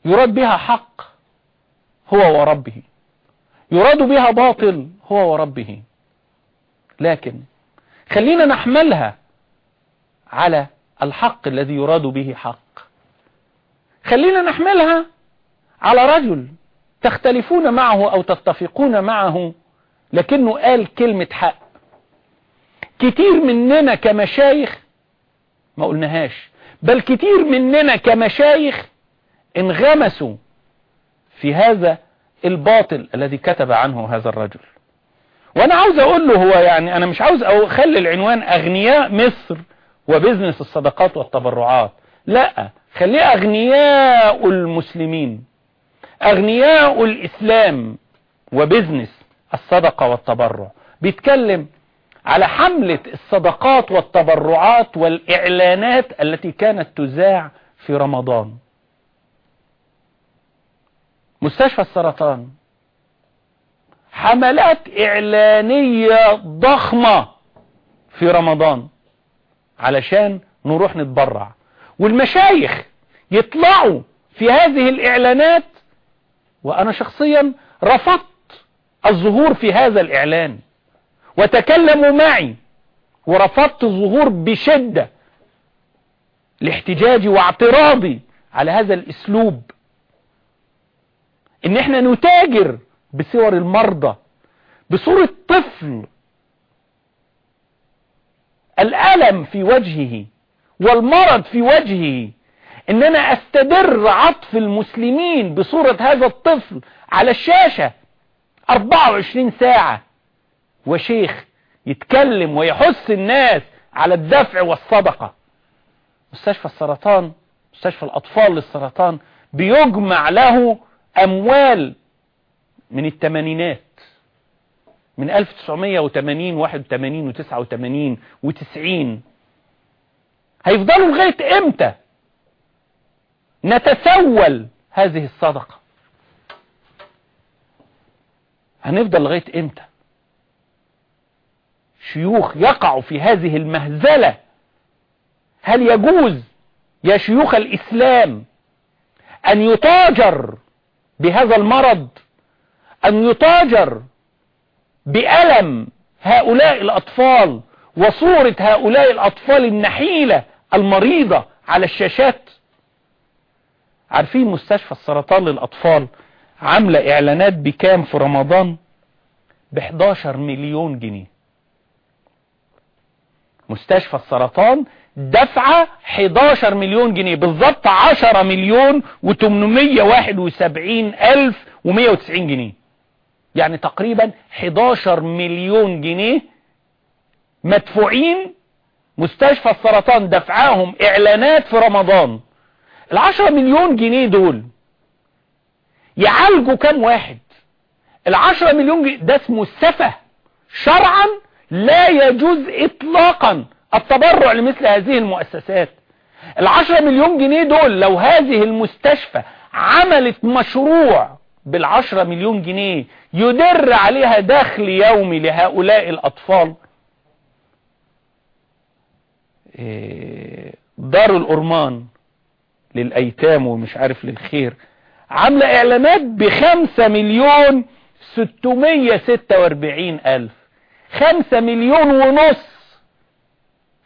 يراد بها حق هو وربه. يراد بها باطل هو وربه. لكن خلينا نحملها على الحق الذي يراد به حق. خلينا نحملها على رجل تختلفون معه أو تتفقون معه لكنه قال كلمة حق. كتير مننا كمشايخ ما قلناهاش بل كتير مننا كمشايخ انغمسوا في هذا الباطل الذي كتب عنه هذا الرجل. وأنا عاوز أقول له هو يعني أنا مش عاوز أخلي العنوان أغنياء مصر وبزنس الصدقات والتبرعات لا خليه أغنياء المسلمين. أغنياء الإسلام وبزنس الصدقة والتبرع. بيتكلم على حملة الصدقات والتبرعات والإعلانات التي كانت تذاع في رمضان. مستشفى السرطان. حملات إعلانية ضخمة في رمضان علشان نروح نتبرع. والمشايخ يطلعوا في هذه الإعلانات وأنا شخصيا رفضت الظهور في هذا الإعلان وتكلموا معي ورفضت الظهور بشدة لاحتجاجي واعتراضي على هذا الأسلوب. إن إحنا نتاجر بصور المرضى بصورة طفل الألم في وجهه والمرض في وجهه إن أنا أستدر عطف المسلمين بصورة هذا الطفل على الشاشة 24 ساعة. وشيخ يتكلم ويحث الناس على الدفع والصدقة. مستشفى السرطان مستشفى الأطفال للسرطان بيجمع له أموال من الثمانينات. من 1980 81 و89 و90 هيفضلوا لغاية إمتى؟ نتسول هذه الصدقة. هنفضل لغاية إمتى؟ شيوخ يقعوا في هذه المهزلة. هل يجوز يا شيوخ الإسلام أن يتاجر بهذا المرض أن يتاجر بألم هؤلاء الأطفال وصورة هؤلاء الأطفال النحيلة المريضة على الشاشات؟ عارفين مستشفى السرطان للأطفال عاملة إعلانات بكام في رمضان؟ ب 11 مليون جنيه. مستشفى السرطان دفعة 11 مليون جنيه بالظبط 10 مليون و871 ألف و190 جنيه. يعني تقريبا 11 مليون جنيه مدفوعين مستشفى السرطان دفعاهم إعلانات في رمضان. العشرة مليون جنيه دول يعالجوا كم واحد؟ العشرة مليون جنيه ده اسمه السفه. شرعا لا يجوز اطلاقا التبرع لمثل هذه المؤسسات. العشرة مليون جنيه دول لو هذه المستشفى عملت مشروع بالعشرة مليون جنيه يدر عليها دخل يومي لهؤلاء الأطفال. إيه، دار الأرمان للأيتام ومش عارف للخير. عاملة إعلانات بخمسة مليون ستمية ستة وأربعين ألف. خمسة مليون ونص.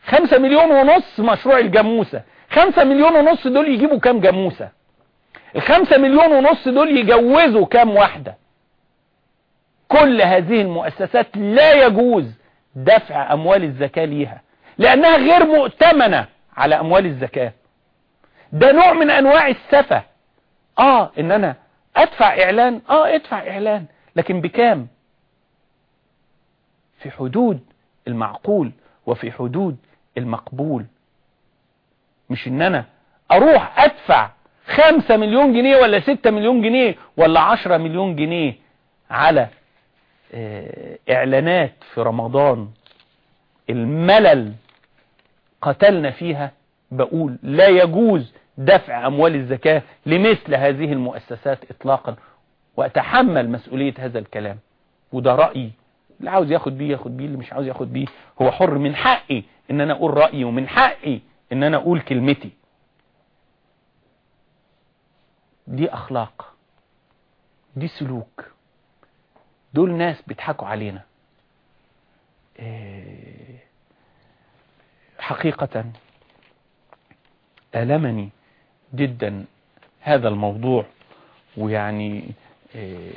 خمسة مليون ونص مشروع الجاموسة. خمسة مليون ونص دول يجيبوا كام جاموسة؟ الخمسة مليون ونص دول يجوزوا كام واحدة؟ كل هذه المؤسسات لا يجوز دفع أموال الزكاة ليها لأنها غير مؤتمنة على أموال الزكاة. ده نوع من أنواع السفة. آه إن أنا أدفع إعلان. آه ادفع إعلان. لكن بكام؟ في حدود المعقول وفي حدود المقبول. مش إن أنا أروح أدفع خمسة مليون جنيه ولا ستة مليون جنيه ولا عشرة مليون جنيه على آه، إعلانات في رمضان. الملل قتلنا فيها. بقول لا يجوز دفع أموال الزكاة لمثل هذه المؤسسات اطلاقا وأتحمل مسؤولية هذا الكلام. وده رأيي. اللي عاوز ياخد بيه ياخد بيه اللي مش عاوز ياخد بيه هو حر من حقي إن أنا أقول رأيي ومن حقي إن أنا أقول كلمتي. دي أخلاق. دي سلوك. دول ناس بيضحكوا علينا. إيه، حقيقة ألمني جدا هذا الموضوع ويعني إيه،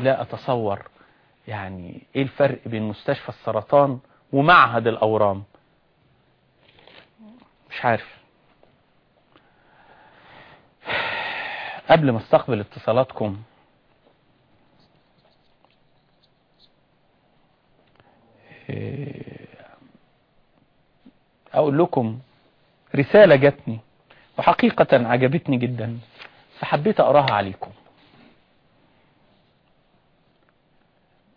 لا أتصور يعني إيه الفرق بين مستشفى السرطان ومعهد الأورام؟ مش عارف. قبل ما أستقبل اتصالاتكم أقول لكم رسالة جاتني. وحقيقة عجبتني جدا فحبيت أقراها عليكم.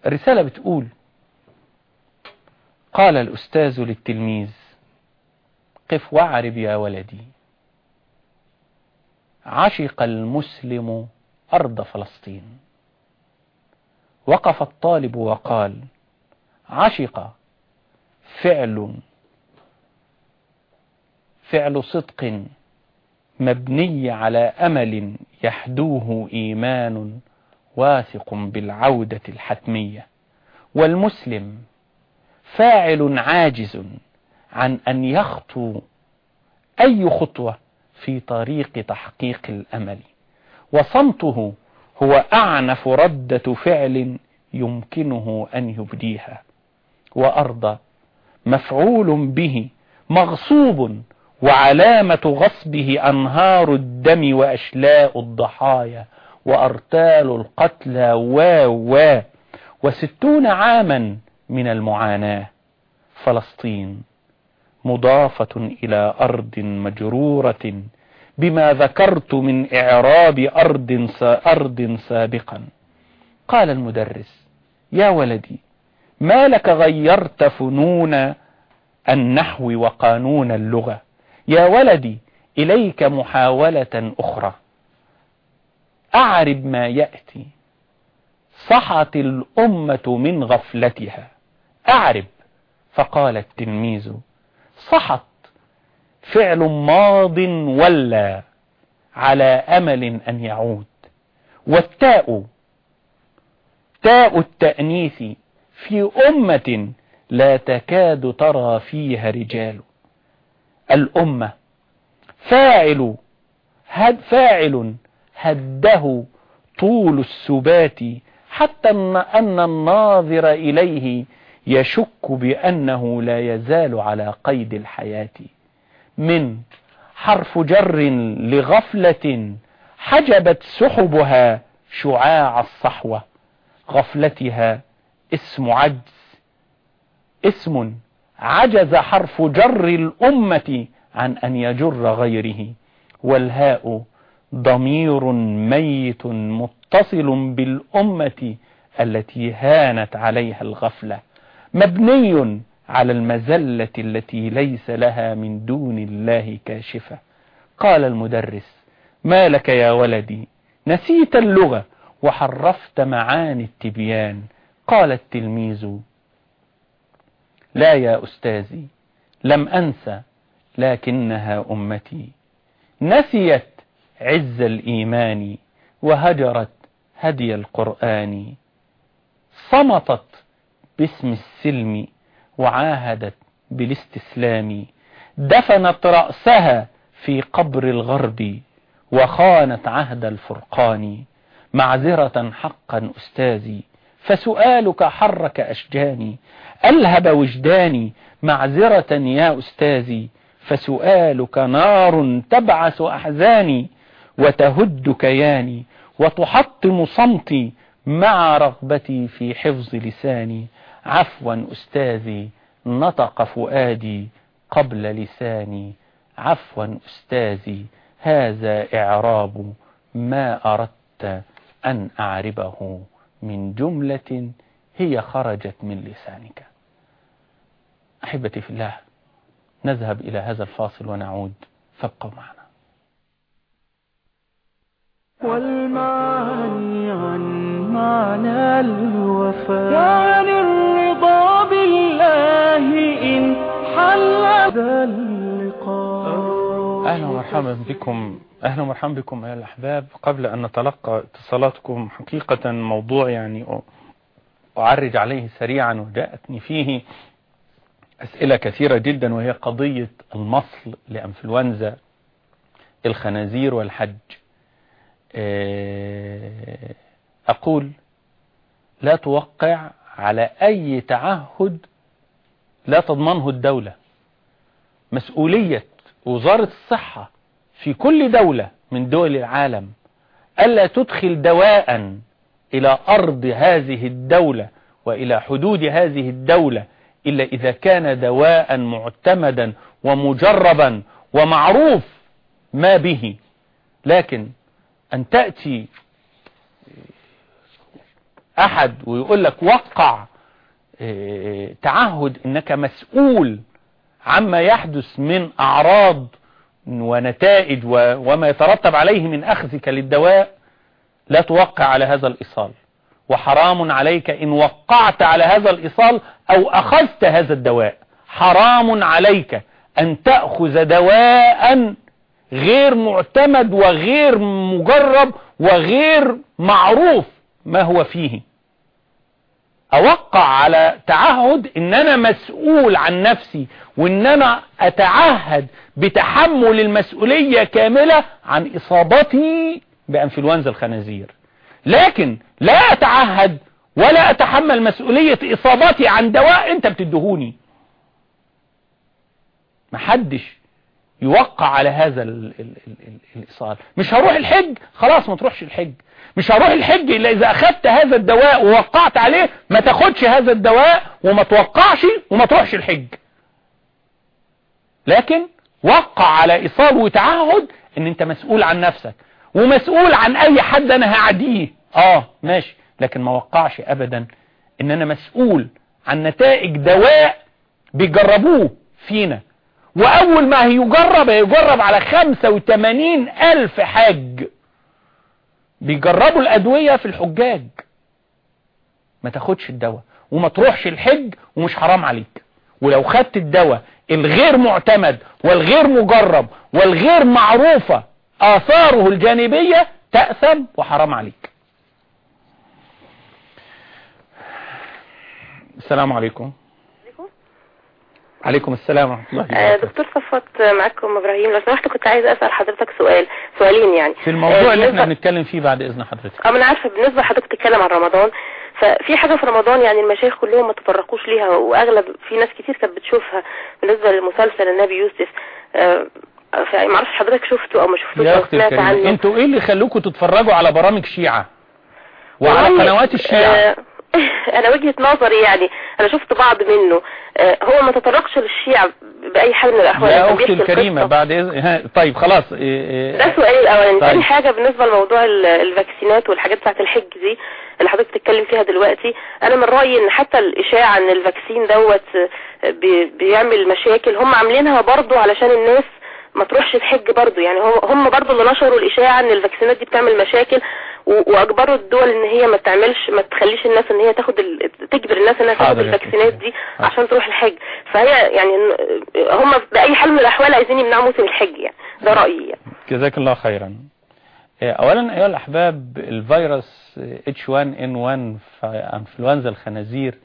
الرسالة بتقول قال الأستاذ للتلميذ قف واعرب يا ولدي. عشق المسلم أرض فلسطين. وقف الطالب وقال عشق فعل فعل صدق مبني على أمل يحدوه إيمان واثق بالعودة الحتمية. والمسلم فاعل عاجز عن أن يخطو أي خطوة في طريق تحقيق الأمل. وصمته هو أعنف ردة فعل يمكنه أن يبديها. وأرضى مفعول به مغصوب وعلامة غصبه أنهار الدم وأشلاء الضحايا وأرتال القتلى و و وستون عاما من المعاناة. فلسطين مضافة إلى أرض مجرورة بما ذكرت من إعراب أرض, أرض سابقا. قال المدرس يا ولدي ما لك غيرت فنون النحو وقانون اللغة؟ يا ولدي إليك محاولة أخرى. أعرب ما يأتي. صحت الأمة من غفلتها. أعرب. فقال التلميذ صحت. فعل ماض ولا على أمل أن يعود. والتاء تاء التأنيث في أمة لا تكاد ترى فيها رجال. الأمة. فاعل فاعل هده طول السبات حتى أن الناظر إليه يشك بأنه لا يزال على قيد الحياة. من حرف جر لغفلة حجبت سحبها شعاع الصحوة. غفلتها اسم عجز اسم عجز حرف جر الأمة عن أن يجر غيره. والهاء ضمير ميت متصل بالأمة التي هانت عليها الغفلة. مبني على المزلة التي ليس لها من دون الله كاشفة. قال المدرس ما لك يا ولدي؟ نسيت اللغة وحرفت معاني التبيان. قال التلميذ لا يا أستاذي لم أنسى لكنها أمتي. نسيت عز الإيمان وهجرت هدي القرآن. صمتت باسم السلم وعاهدت بالاستسلام. دفنت رأسها في قبر الغرب وخانت عهد الفرقان. معذرة حقا أستاذي فسؤالك حرك أشجاني. ألهب وجداني معذرة يا أستاذي. فسؤالك نار تبعث أحزاني وتهد كياني وتحطم صمتي مع رغبتي في حفظ لساني. عفوا أستاذي نطق فؤادي قبل لساني. عفوا أستاذي هذا إعراب ما أردت أن أعربه. من جملة هي خرجت من لسانك. أحبتي في الله نذهب إلى هذا الفاصل ونعود. فابقوا معنا. والمعاني عن معنى الوفاء وعن الرضا بالله إن حل ذا اللقاء. أهلا ومرحبا بكم. أهلا ومرحبا بكم أيها الأحباب. قبل أن نتلقى اتصالاتكم حقيقة موضوع يعني أعرج عليه سريعا وجاءتني فيه أسئلة كثيرة جدا وهي قضية المصل لأنفلونزا الخنازير والحج. أقول لا توقع على أي تعهد لا تضمنه الدولة. مسؤولية وزارة الصحة في كل دولة من دول العالم ألا تدخل دواء إلى أرض هذه الدولة وإلى حدود هذه الدولة إلا إذا كان دواء معتمدا ومجربا ومعروف ما به. لكن أن تأتي أحد ويقول لك وقع تعهد أنك مسؤول عما يحدث من أعراض ونتائج وما يترتب عليه من أخذك للدواء لا توقع على هذا الإيصال. وحرام عليك إن وقعت على هذا الإيصال أو أخذت هذا الدواء. حرام عليك أن تأخذ دواء غير معتمد وغير مجرب وغير معروف ما هو فيه. أوقع على تعهد إن أنا مسؤول عن نفسي وإن أنا أتعهد بتحمل المسؤولية كاملة عن إصابتي بأنفلونزا الخنازير. لكن لا أتعهد ولا أتحمل مسؤولية إصابتي عن دواء أنت بتدهوني محدش يوقع على هذا ال مش هروح الحج؟ خلاص ما تروحش الحج. مش هروح الحج إلا إذا أخذت هذا الدواء ووقعت عليه ما تاخدش هذا الدواء وما توقعش وما تروحش الحج. لكن وقع على ايصال وتعهد إن أنت مسؤول عن نفسك ومسؤول عن أي حد أنا هعديه. آه ماشي لكن ما وقعش ابدا إن أنا مسؤول عن نتائج دواء بيجربوه فينا. وأول ما هيجرب هيجرب على 85 ألف حاج. بيجربوا الأدوية في الحجاج. ما تاخدش الدواء وما تروحش الحج ومش حرام عليك. ولو خدت الدواء الغير معتمد والغير مجرب والغير معروفة آثاره الجانبية تأثم وحرام عليك. السلام عليكم. عليكم السلام ورحمة الله آه وبركاته. دكتور صفوت معكم إبراهيم. لو سمحت كنت عايزه أسأل حضرتك سؤال سؤالين يعني. في الموضوع آه، اللي إحنا هنتكلم فيه بعد إذن حضرتك. آه ما أنا عارفة بالنسبة لحضرتك تتكلم عن رمضان ففي حاجة في رمضان يعني المشايخ كلهم ما تطرقوش ليها وأغلب في ناس كتير كانت بتشوفها بالنسبة للمسلسل النبي يوسف. آه، فما أعرفش حضرتك شفته أو ما شفتوش يا أو أختي سمعت عنه. أنتوا إيه اللي خلوكوا تتفرجوا على برامج شيعة؟ وعلى قنوات الشيعة؟ آه، أنا وجهة نظري يعني أنا شفت بعض منه. آه، هو ما تطرقش للشيعة بأي حال من الأحوال يا أختي الكريمة القصة. بعد إذن طيب خلاص إيه إيه ده سؤالي الأولاني. طيب. تاني حاجة بالنسبة لموضوع ال- الفاكسينات والحاجات بتاعت الحج دي اللي حضرتك بتتكلم فيها دلوقتي. أنا من رأيي إن حتى الإشاعة إن ال vaccine دوت بي- بيعمل مشاكل هم عاملينها برضو علشان الناس ما تروحش تحج برضو. يعني هم هم برضو اللي نشروا الإشاعة إن الفاكسينات دي بتعمل مشاكل. واجبروا الدول إن هي ما تعملش ما تخليش الناس إن هي تاخد ال- تجبر الناس إنها تاخد الفاكسينات. دي. عشان تروح الحج فهي يعني هم باي حال من الأحوال عايزين يمنعوا موسم الحج يعني ده رأيي يعني جزاك الله خيرا إيه، اولا أيها الأحباب الفيروس H1N1 إنفلونزا الخنازير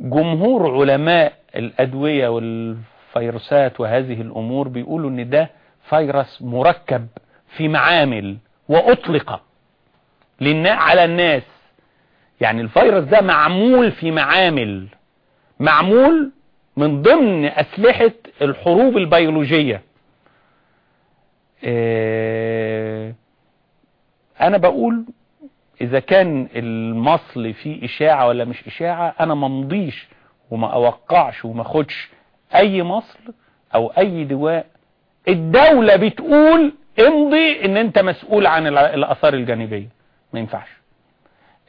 جمهور علماء الأدوية والفيروسات وهذه الأمور بيقولوا إن ده فيروس مركب في معامل للنا على الناس. يعني الفيروس ده معمول في معامل معمول من ضمن أسلحة الحروب البيولوجية. آه، أنا بقول إذا كان المصل فيه إشاعة ولا مش إشاعة أنا ما مضيش وما أوقعش وما خدش أي مصل أو أي دواء. الدولة بتقول امضي ان انت مسؤول عن الآثار الجانبية. ما ينفعش.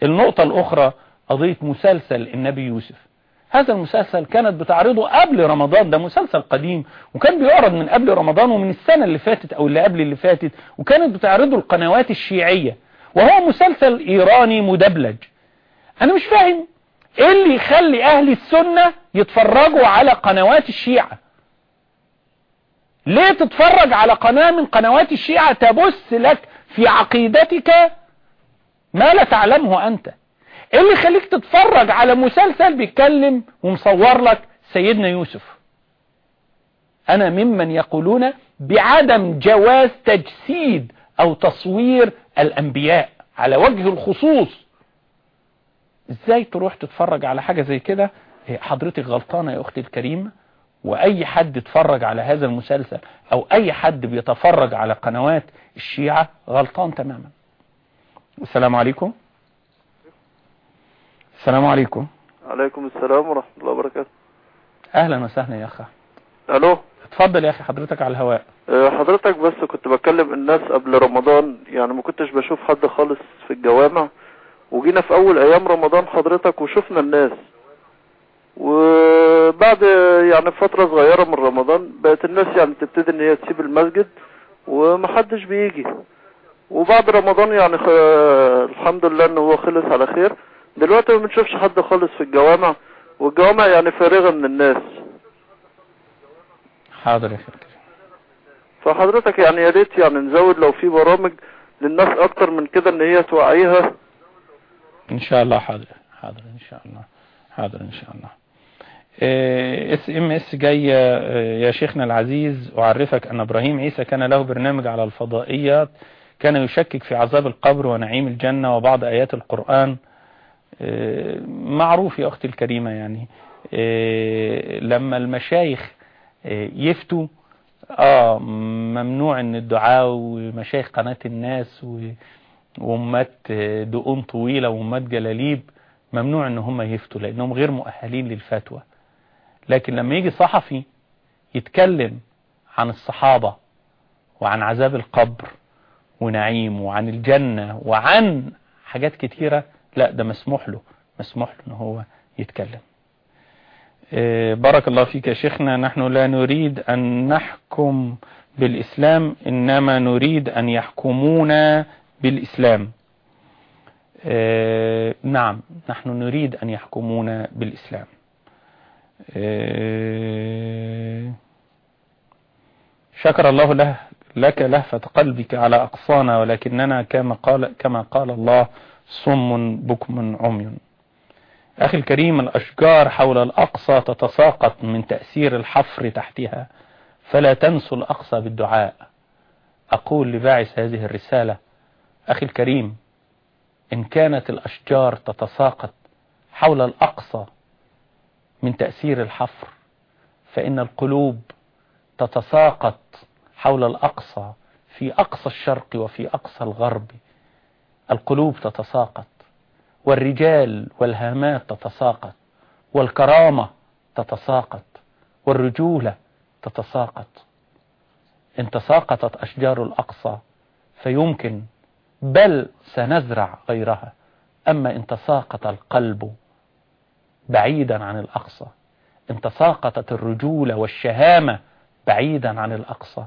النقطة الأخرى قضية مسلسل النبي يوسف. هذا المسلسل كانت بتعرضه قبل رمضان. ده مسلسل قديم وكان بيعرض من قبل رمضان ومن السنة اللي فاتت أو اللي قبل اللي فاتت وكانت بتعرضه القنوات الشيعية. وهو مسلسل إيراني مدبلج. أنا مش فاهم إيه اللي يخلي أهل السنة يتفرجوا على قنوات الشيعة؟ ليه تتفرج على قناة من قنوات الشيعة تبث لك في عقيدتك ما لا تعلمه أنت؟ إيه اللي يخليك تتفرج على مسلسل بيتكلم ومصور لك سيدنا يوسف؟ أنا ممن يقولون بعدم جواز تجسيد أو تصوير الأنبياء على وجه الخصوص. إزاي تروح تتفرج على حاجة زي كده؟ هي حضرتك غلطانة يا أختي الكريمة. وأي حد اتفرج على هذا المسلسل أو أي حد بيتفرج على قنوات الشيعة غلطان تماما. السلام عليكم. السلام عليكم. عليكم السلام ورحمة الله وبركاته. أهلا وسهلا يا أخي. ألو؟ اتفضل يا أخي حضرتك على الهواء. آه، حضرتك بس كنت بكلم الناس قبل رمضان يعني ما كنتش بشوف حد خالص في الجوامع. وجينا في أول أيام رمضان حضرتك وشفنا الناس. وبعد يعني فترة صغيرة من رمضان بقت الناس يعني تبتدي إن هي تسيب المسجد ومحدش بيجي. وبعد رمضان يعني خ... الحمد لله إن هو خلص على خير. دلوقتي ما بنشوفش حد خالص في الجوامع والجوامع يعني فارغة من الناس. حاضر يا الكريم. فحضرتك يعني يا ريت يعني نزود لو في برامج للناس أكتر من كده إن هي توعيها. إن شاء الله حاضر حاضر إن شاء الله حاضر إن شاء الله. SMS جاية آه، يا شيخنا العزيز أعرفك أن إبراهيم عيسى كان له برنامج على الفضائيات كان يشكك في عذاب القبر ونعيم الجنة وبعض آيات القرآن. آه، معروف يا أختي الكريمة يعني. آه، لما المشايخ آه، يفتوا آه ممنوع إن الدعاء ومشايخ قناة الناس وأمات دقون طويلة وأمات جلاليب ممنوع إن هم يفتوا لأنهم غير مؤهلين للفتوى. لكن لما يجي صحفي يتكلم عن الصحابة وعن عذاب القبر ونعيم وعن الجنة وعن حاجات كتيرة لا ده مسموح له مسموح له إن هو يتكلم. آه، بارك الله فيك يا شيخنا نحن لا نريد أن نحكم بالإسلام إنما نريد أن يحكمونا بالإسلام. آه، نعم نحن نريد أن يحكمونا بالإسلام. شكر الله له لك لهفة قلبك على أقصانا ولكننا كما قال, كما قال الله صم بكم عمي. أخي الكريم الأشجار حول الأقصى تتساقط من تأثير الحفر تحتها فلا تنسوا الأقصى بالدعاء. أقول لباعث هذه الرسالة أخي الكريم إن كانت الأشجار تتساقط حول الأقصى من تأثير الحفر فإن القلوب تتساقط حول الأقصى في أقصى الشرق وفي أقصى الغرب القلوب تتساقط والرجال والهامات تتساقط والكرامة تتساقط والرجولة تتساقط. إن تساقطت أشجار الأقصى فيمكن بل سنزرع غيرها. أما إن تساقط القلب بعيدا عن الأقصى. إن تساقطت الرجولة والشهامة بعيدا عن الأقصى.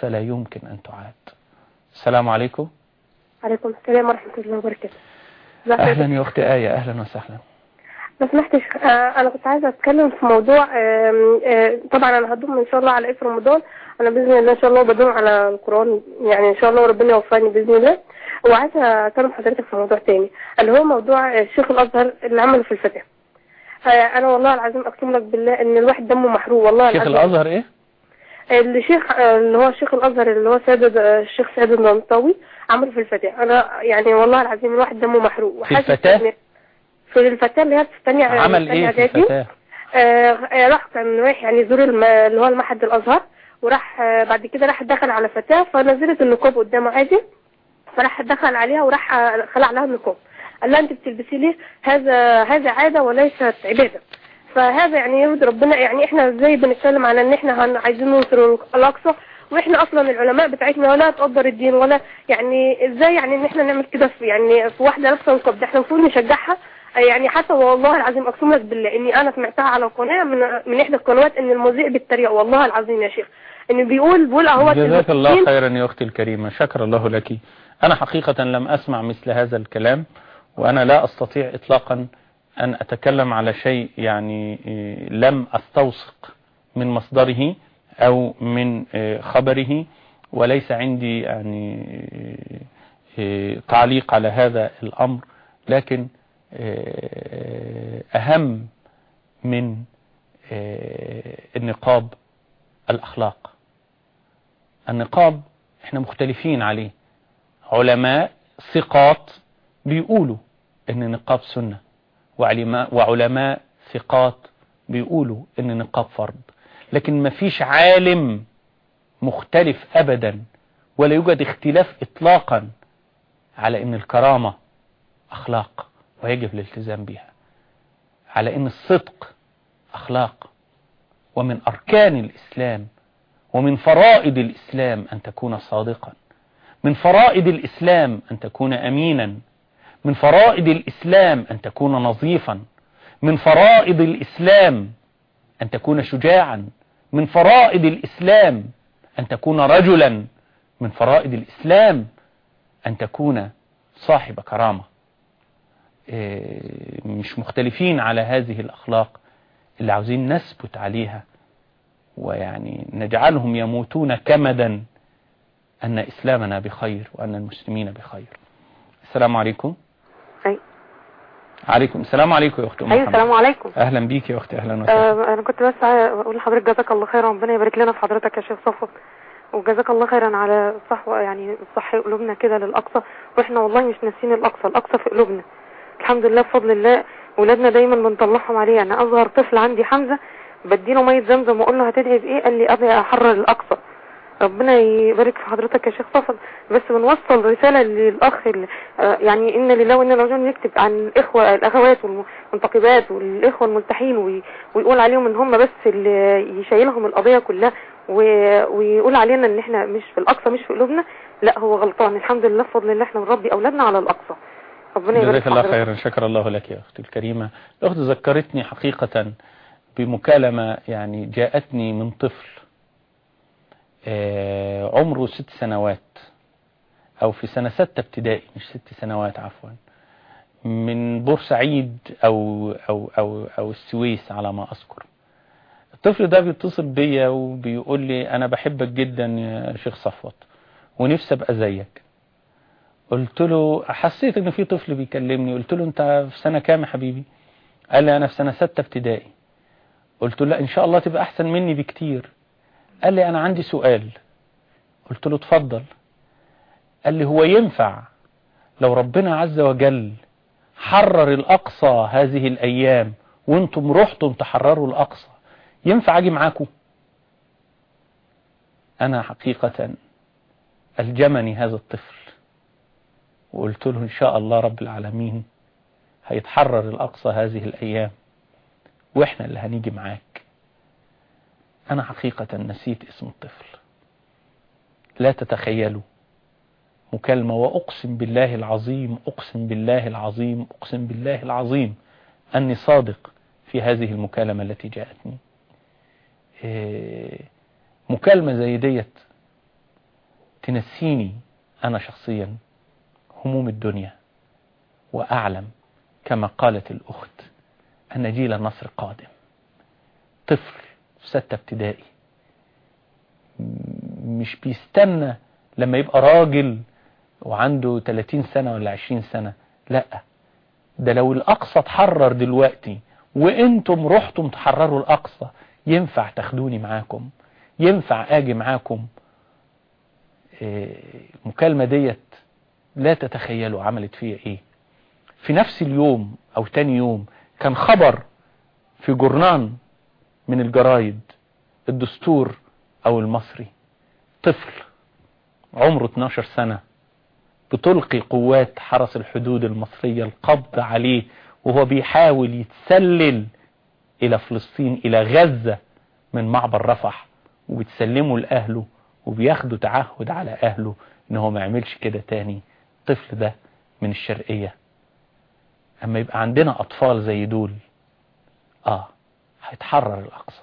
فلا يمكن أن تعاد. السلام عليكم. عليكم السلام ورحمة الله وبركاته. أهلا يا أختي آية. أهلا وسهلا. لو سمحت يا شيخ، آه، أنا كنت عايزة أتكلم في موضوع آه، طبعا أنا هدوم إن شاء الله على إيه في رمضان. أنا بإذن الله إن شاء الله بدوم على القرآن. يعني إن شاء الله وربنا يوفقني بإذن الله. وعايزة أكلم حضرتك في موضوع تاني اللي هو موضوع الشيخ الأزهر اللي عمله في الفتح أنا والله العظيم أقسم لك بالله إن الواحد دمه محروق والله شيخ العظيم. الأزهر إيه الشيخ اللي هو الشيخ الأزهر اللي هو سيد الشيخ سيد النمطاوي عمله في الفتاة أنا يعني والله العظيم الواحد دمه محروق في وحاسس؟ إن- في الفتاة اللي هي في الثانية عمل إيه في الفتاة آه آه، راح كان رايح يعني يزور. اللي هو المعهد الأزهر وراح آه بعد كده راح دخل على فتاة فنزلت النقاب قدامه عادي فراح دخل عليها وراح آه، خلع لها النقاب قال لها انت بتلبسي ليه هذا هذا عادة وليست عبادة. فهذا يعني يرضي ربنا يعني إحنا إزاي بنتكلم على ان إحنا عايزين ننصر الأقصى؟ وإحنا أصلا العلماء بتاعتنا ولا تقدر الدين ولا يعني إزاي يعني ان إحنا نعمل كده في يعني في واحدة لابسه نقاب ده إحنا المفروض نشجعها. يعني حتى والله العظيم أقسم لك بالله إني أنا سمعتها على قناه من من إحدى القنوات إن المذيع بيتريق والله العظيم يا شيخ. ان بيقول بيقول اهو جزاك الله خيرا يا أختي الكريمة. شكر الله لك. أنا حقيقة لم أسمع مثل هذا الكلام. وأنا لا أستطيع إطلاقا أن أتكلم على شيء يعني إيه، لم أستوثق من مصدره أو من إيه، خبره وليس عندي يعني إيه، تعليق على هذا الأمر. لكن أهم من النقاب الأخلاق. النقاب إحنا مختلفين عليه. علماء ثقات بيقولوا إن النقاب سنة وعلماء, ثقات بيقولوا إن النقاب فرض. لكن مفيش عالم مختلف ابدا ولا يوجد اختلاف اطلاقا على إن الكرامة أخلاق ويجب الالتزام بها. على إن الصدق أخلاق ومن أركان الإسلام ومن فرائض الإسلام أن تكون صادقا. من فرائض الإسلام أن تكون أمينا. من فرائض الإسلام أن تكون نظيفا. من فرائض الإسلام أن تكون شجاعا. من فرائض الإسلام أن تكون رجلا. من فرائض الإسلام أن تكون صاحب كرامة. إيه، مش مختلفين على هذه الأخلاق اللي عاوزين نثبت عليها. ويعني نجعلهم يموتون كمدا أن إسلامنا بخير وأن المسلمين بخير. السلام عليكم. أي. عليكم. السلام عليكم يا أختي أم أيوه. السلام عليكم. أهلا بيك يا أختي أهلا وسهلا. آه أنا كنت بس أقول لحضرتك جزاك الله خيرا. ربنا يبارك لنا في حضرتك يا شيخ صفوت وجزاك الله خيرا على الصحوة يعني صح قلوبنا كده للأقصى. وإحنا والله مش ناسيين الأقصى الأقصى في قلوبنا. الحمد لله بفضل الله. ولادنا دايما بنطلعهم عليه يعني أصغر طفل عندي حمزة بديله مية زمزم وأقول له هتدعي بإيه؟ قال لي أبي أحرر الأقصى. ربنا يبارك في حضرتك يا شيخ صفد بس بنوصل رسالة للأخ آه، يعني إن لله وإن راجعون يكتب عن الإخوة الأخوات والمنتقبات والإخوة الملتحين وي- ويقول عليهم إن هم بس اللي يشيلهم القضية كلها ويقول علينا إن إحنا مش في الأقصى مش في قلوبنا. لا هو غلطان. الحمد لله بفضل الله إحنا بنربي أولادنا على الأقصى. ربنا يبارك جزاك الله. خيرا. شكر الله لك يا أختي الكريمة. الأخت ذكرتني حقيقة بمكالمة يعني جاءتني من طفل. عمره ست سنوات أو في سنة ستة ابتدائي مش ست سنوات عفوا من بورسعيد أو, أو, أو, أو السويس على ما أذكر. الطفل ده بيتصل بيا وبيقول لي أنا بحبك جدا يا شيخ صفوت ونفسي أبقى زيك. قلت له حسيت إن في طفل بيكلمني قلت له أنت في سنة كام يا حبيبي؟ قال لي أنا في سنة ستة ابتدائي. قلت له لا إن شاء الله تبقى أحسن مني بكتير. قال لي أنا عندي سؤال. قلت له اتفضل. قال لي هو ينفع لو ربنا عز وجل حرر الأقصى هذه الأيام وأنتم رحتم تحرروا الأقصى ينفع أجي معاكم؟ أنا حقيقة ألجمني هذا الطفل. وقلت له إن شاء الله رب العالمين هيتحرر الأقصى هذه الأيام وإحنا اللي هنيجي معاك. أنا حقيقة نسيت اسم الطفل. لا تتخيلوا. مكالمة وأقسم بالله العظيم أقسم بالله العظيم أقسم بالله العظيم أني صادق في هذه المكالمة التي جاءتني. إيه مكالمة زي ديت تنسيني أنا شخصيا هموم الدنيا. وأعلم كما قالت الأخت أن جيل النصر قادم. طفل ستة ابتدائي. مش بيستنى لما يبقى راجل وعنده 30 سنة ولا 20 سنة. لا. ده لو الأقصى اتحرر دلوقتي وأنتم رحتم تحرروا الأقصى ينفع تاخدوني معاكم؟ ينفع آجي معاكم؟ المكالمة ديت لا تتخيلوا عملت فيها إيه. في نفس اليوم أو تاني يوم كان خبر في جورنان من الجرايد الدستور أو المصري. طفل عمره 12 سنة بتلقي قوات حرس الحدود المصرية القبض عليه وهو بيحاول يتسلل إلى فلسطين إلى غزة من معبر رفح وبتسلمه لأهله وبياخدوا تعهد على أهله إن هو ما يعملش كده تاني. الطفل ده من الشرقية. أما يبقى عندنا أطفال زي دول آه هيتحرر الأقصى.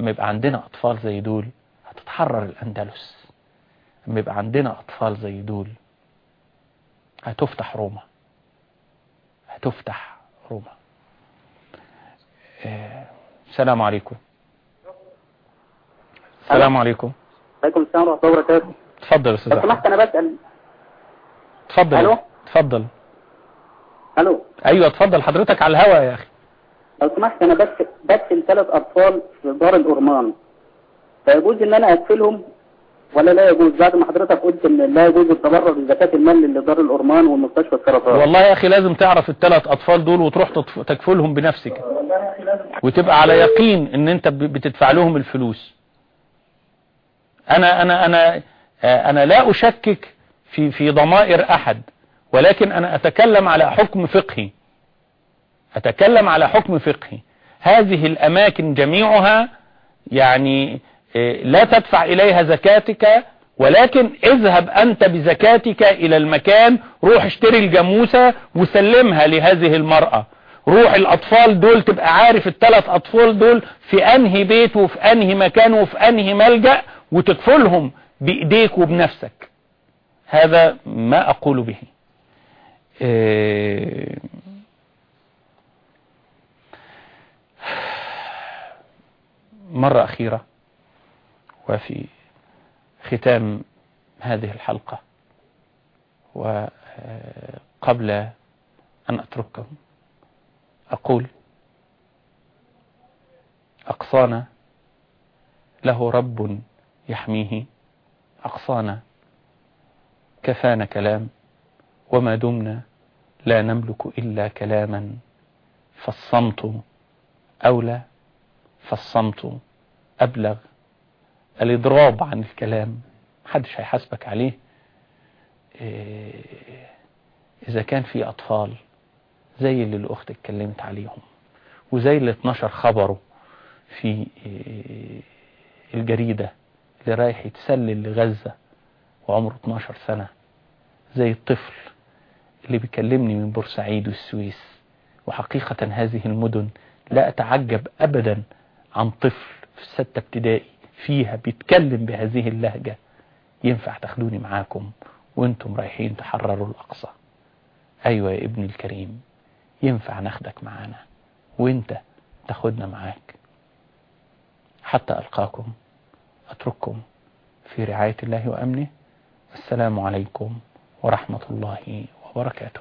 أما يبقى عندنا أطفال زي دول هتتحرر الأندلس. أما يبقى عندنا أطفال زي دول هتفتح روما. هتفتح روما. آه السلام عليكم. السلام عليكم. عليكم السلام ورحمة الله وبركاته. اتفضل يا أستاذ لو سمحت أنا بسأل. اتفضل ألو؟ اتفضل. ألو؟ أيوه اتفضل. حضرتك على الهوا يا أخي. لو سمحت أنا بس بدفن ثلاث أطفال في دار الأورمان. فيجوز إن أنا أدفلهم ولا لا يجوز؟ بعد ما حضرتك قلت إن لا يجوز التبرع بزكاة المال لدار الأورمان ومستشفى السرطان. والله يا أخي لازم تعرف الثلاث أطفال دول وتروح تكفلهم بنفسك. وتبقى على يقين إن أنت بتدفع لهم الفلوس. أنا أنا أنا آه، أنا لا أشكك في في ضمائر أحد ولكن أنا أتكلم على حكم فقهي. أتكلم على حكم فقهي هذه الأماكن جميعها يعني آه، لا تدفع إليها زكاتك ولكن اذهب أنت بزكاتك إلى المكان روح اشتري الجاموسة وسلمها لهذه المرأة. روح الأطفال دول تبقى عارف الثلاث أطفال دول في أنهي بيت وفي أنهي مكان وفي أنهي ملجأ وتكفلهم بإيديك وبنفسك. هذا ما أقول به آه، مرة أخيرة وفي ختام هذه الحلقة وقبل أن أترككم أقول أقصانا له رب يحميه أقصانا كفانا كلام وما دمنا لا نملك إلا كلاما فالصمت أولى فالصمت أبلغ الإضراب عن الكلام. محدش هيحاسبك عليه. إيه، إذا كان في أطفال زي اللي الأخت اتكلمت عليهم وزي اللي 12 خبره في إيه، الجريدة اللي رايح يتسلل لغزة وعمره 12 سنة زي الطفل اللي بيكلمني من بورسعيد والسويس وحقيقة هذه المدن لا أتعجب أبدا عن طفل في ستة ابتدائي فيها بيتكلم بهذه اللهجة ينفع تاخدوني معاكم وأنتم رايحين تحرروا الأقصى. أيوة يا ابني الكريم ينفع ناخدك معانا وانت تاخدنا معاك. حتى ألقاكم أترككم في رعاية الله وأمنه. السلام عليكم ورحمة الله وبركاته.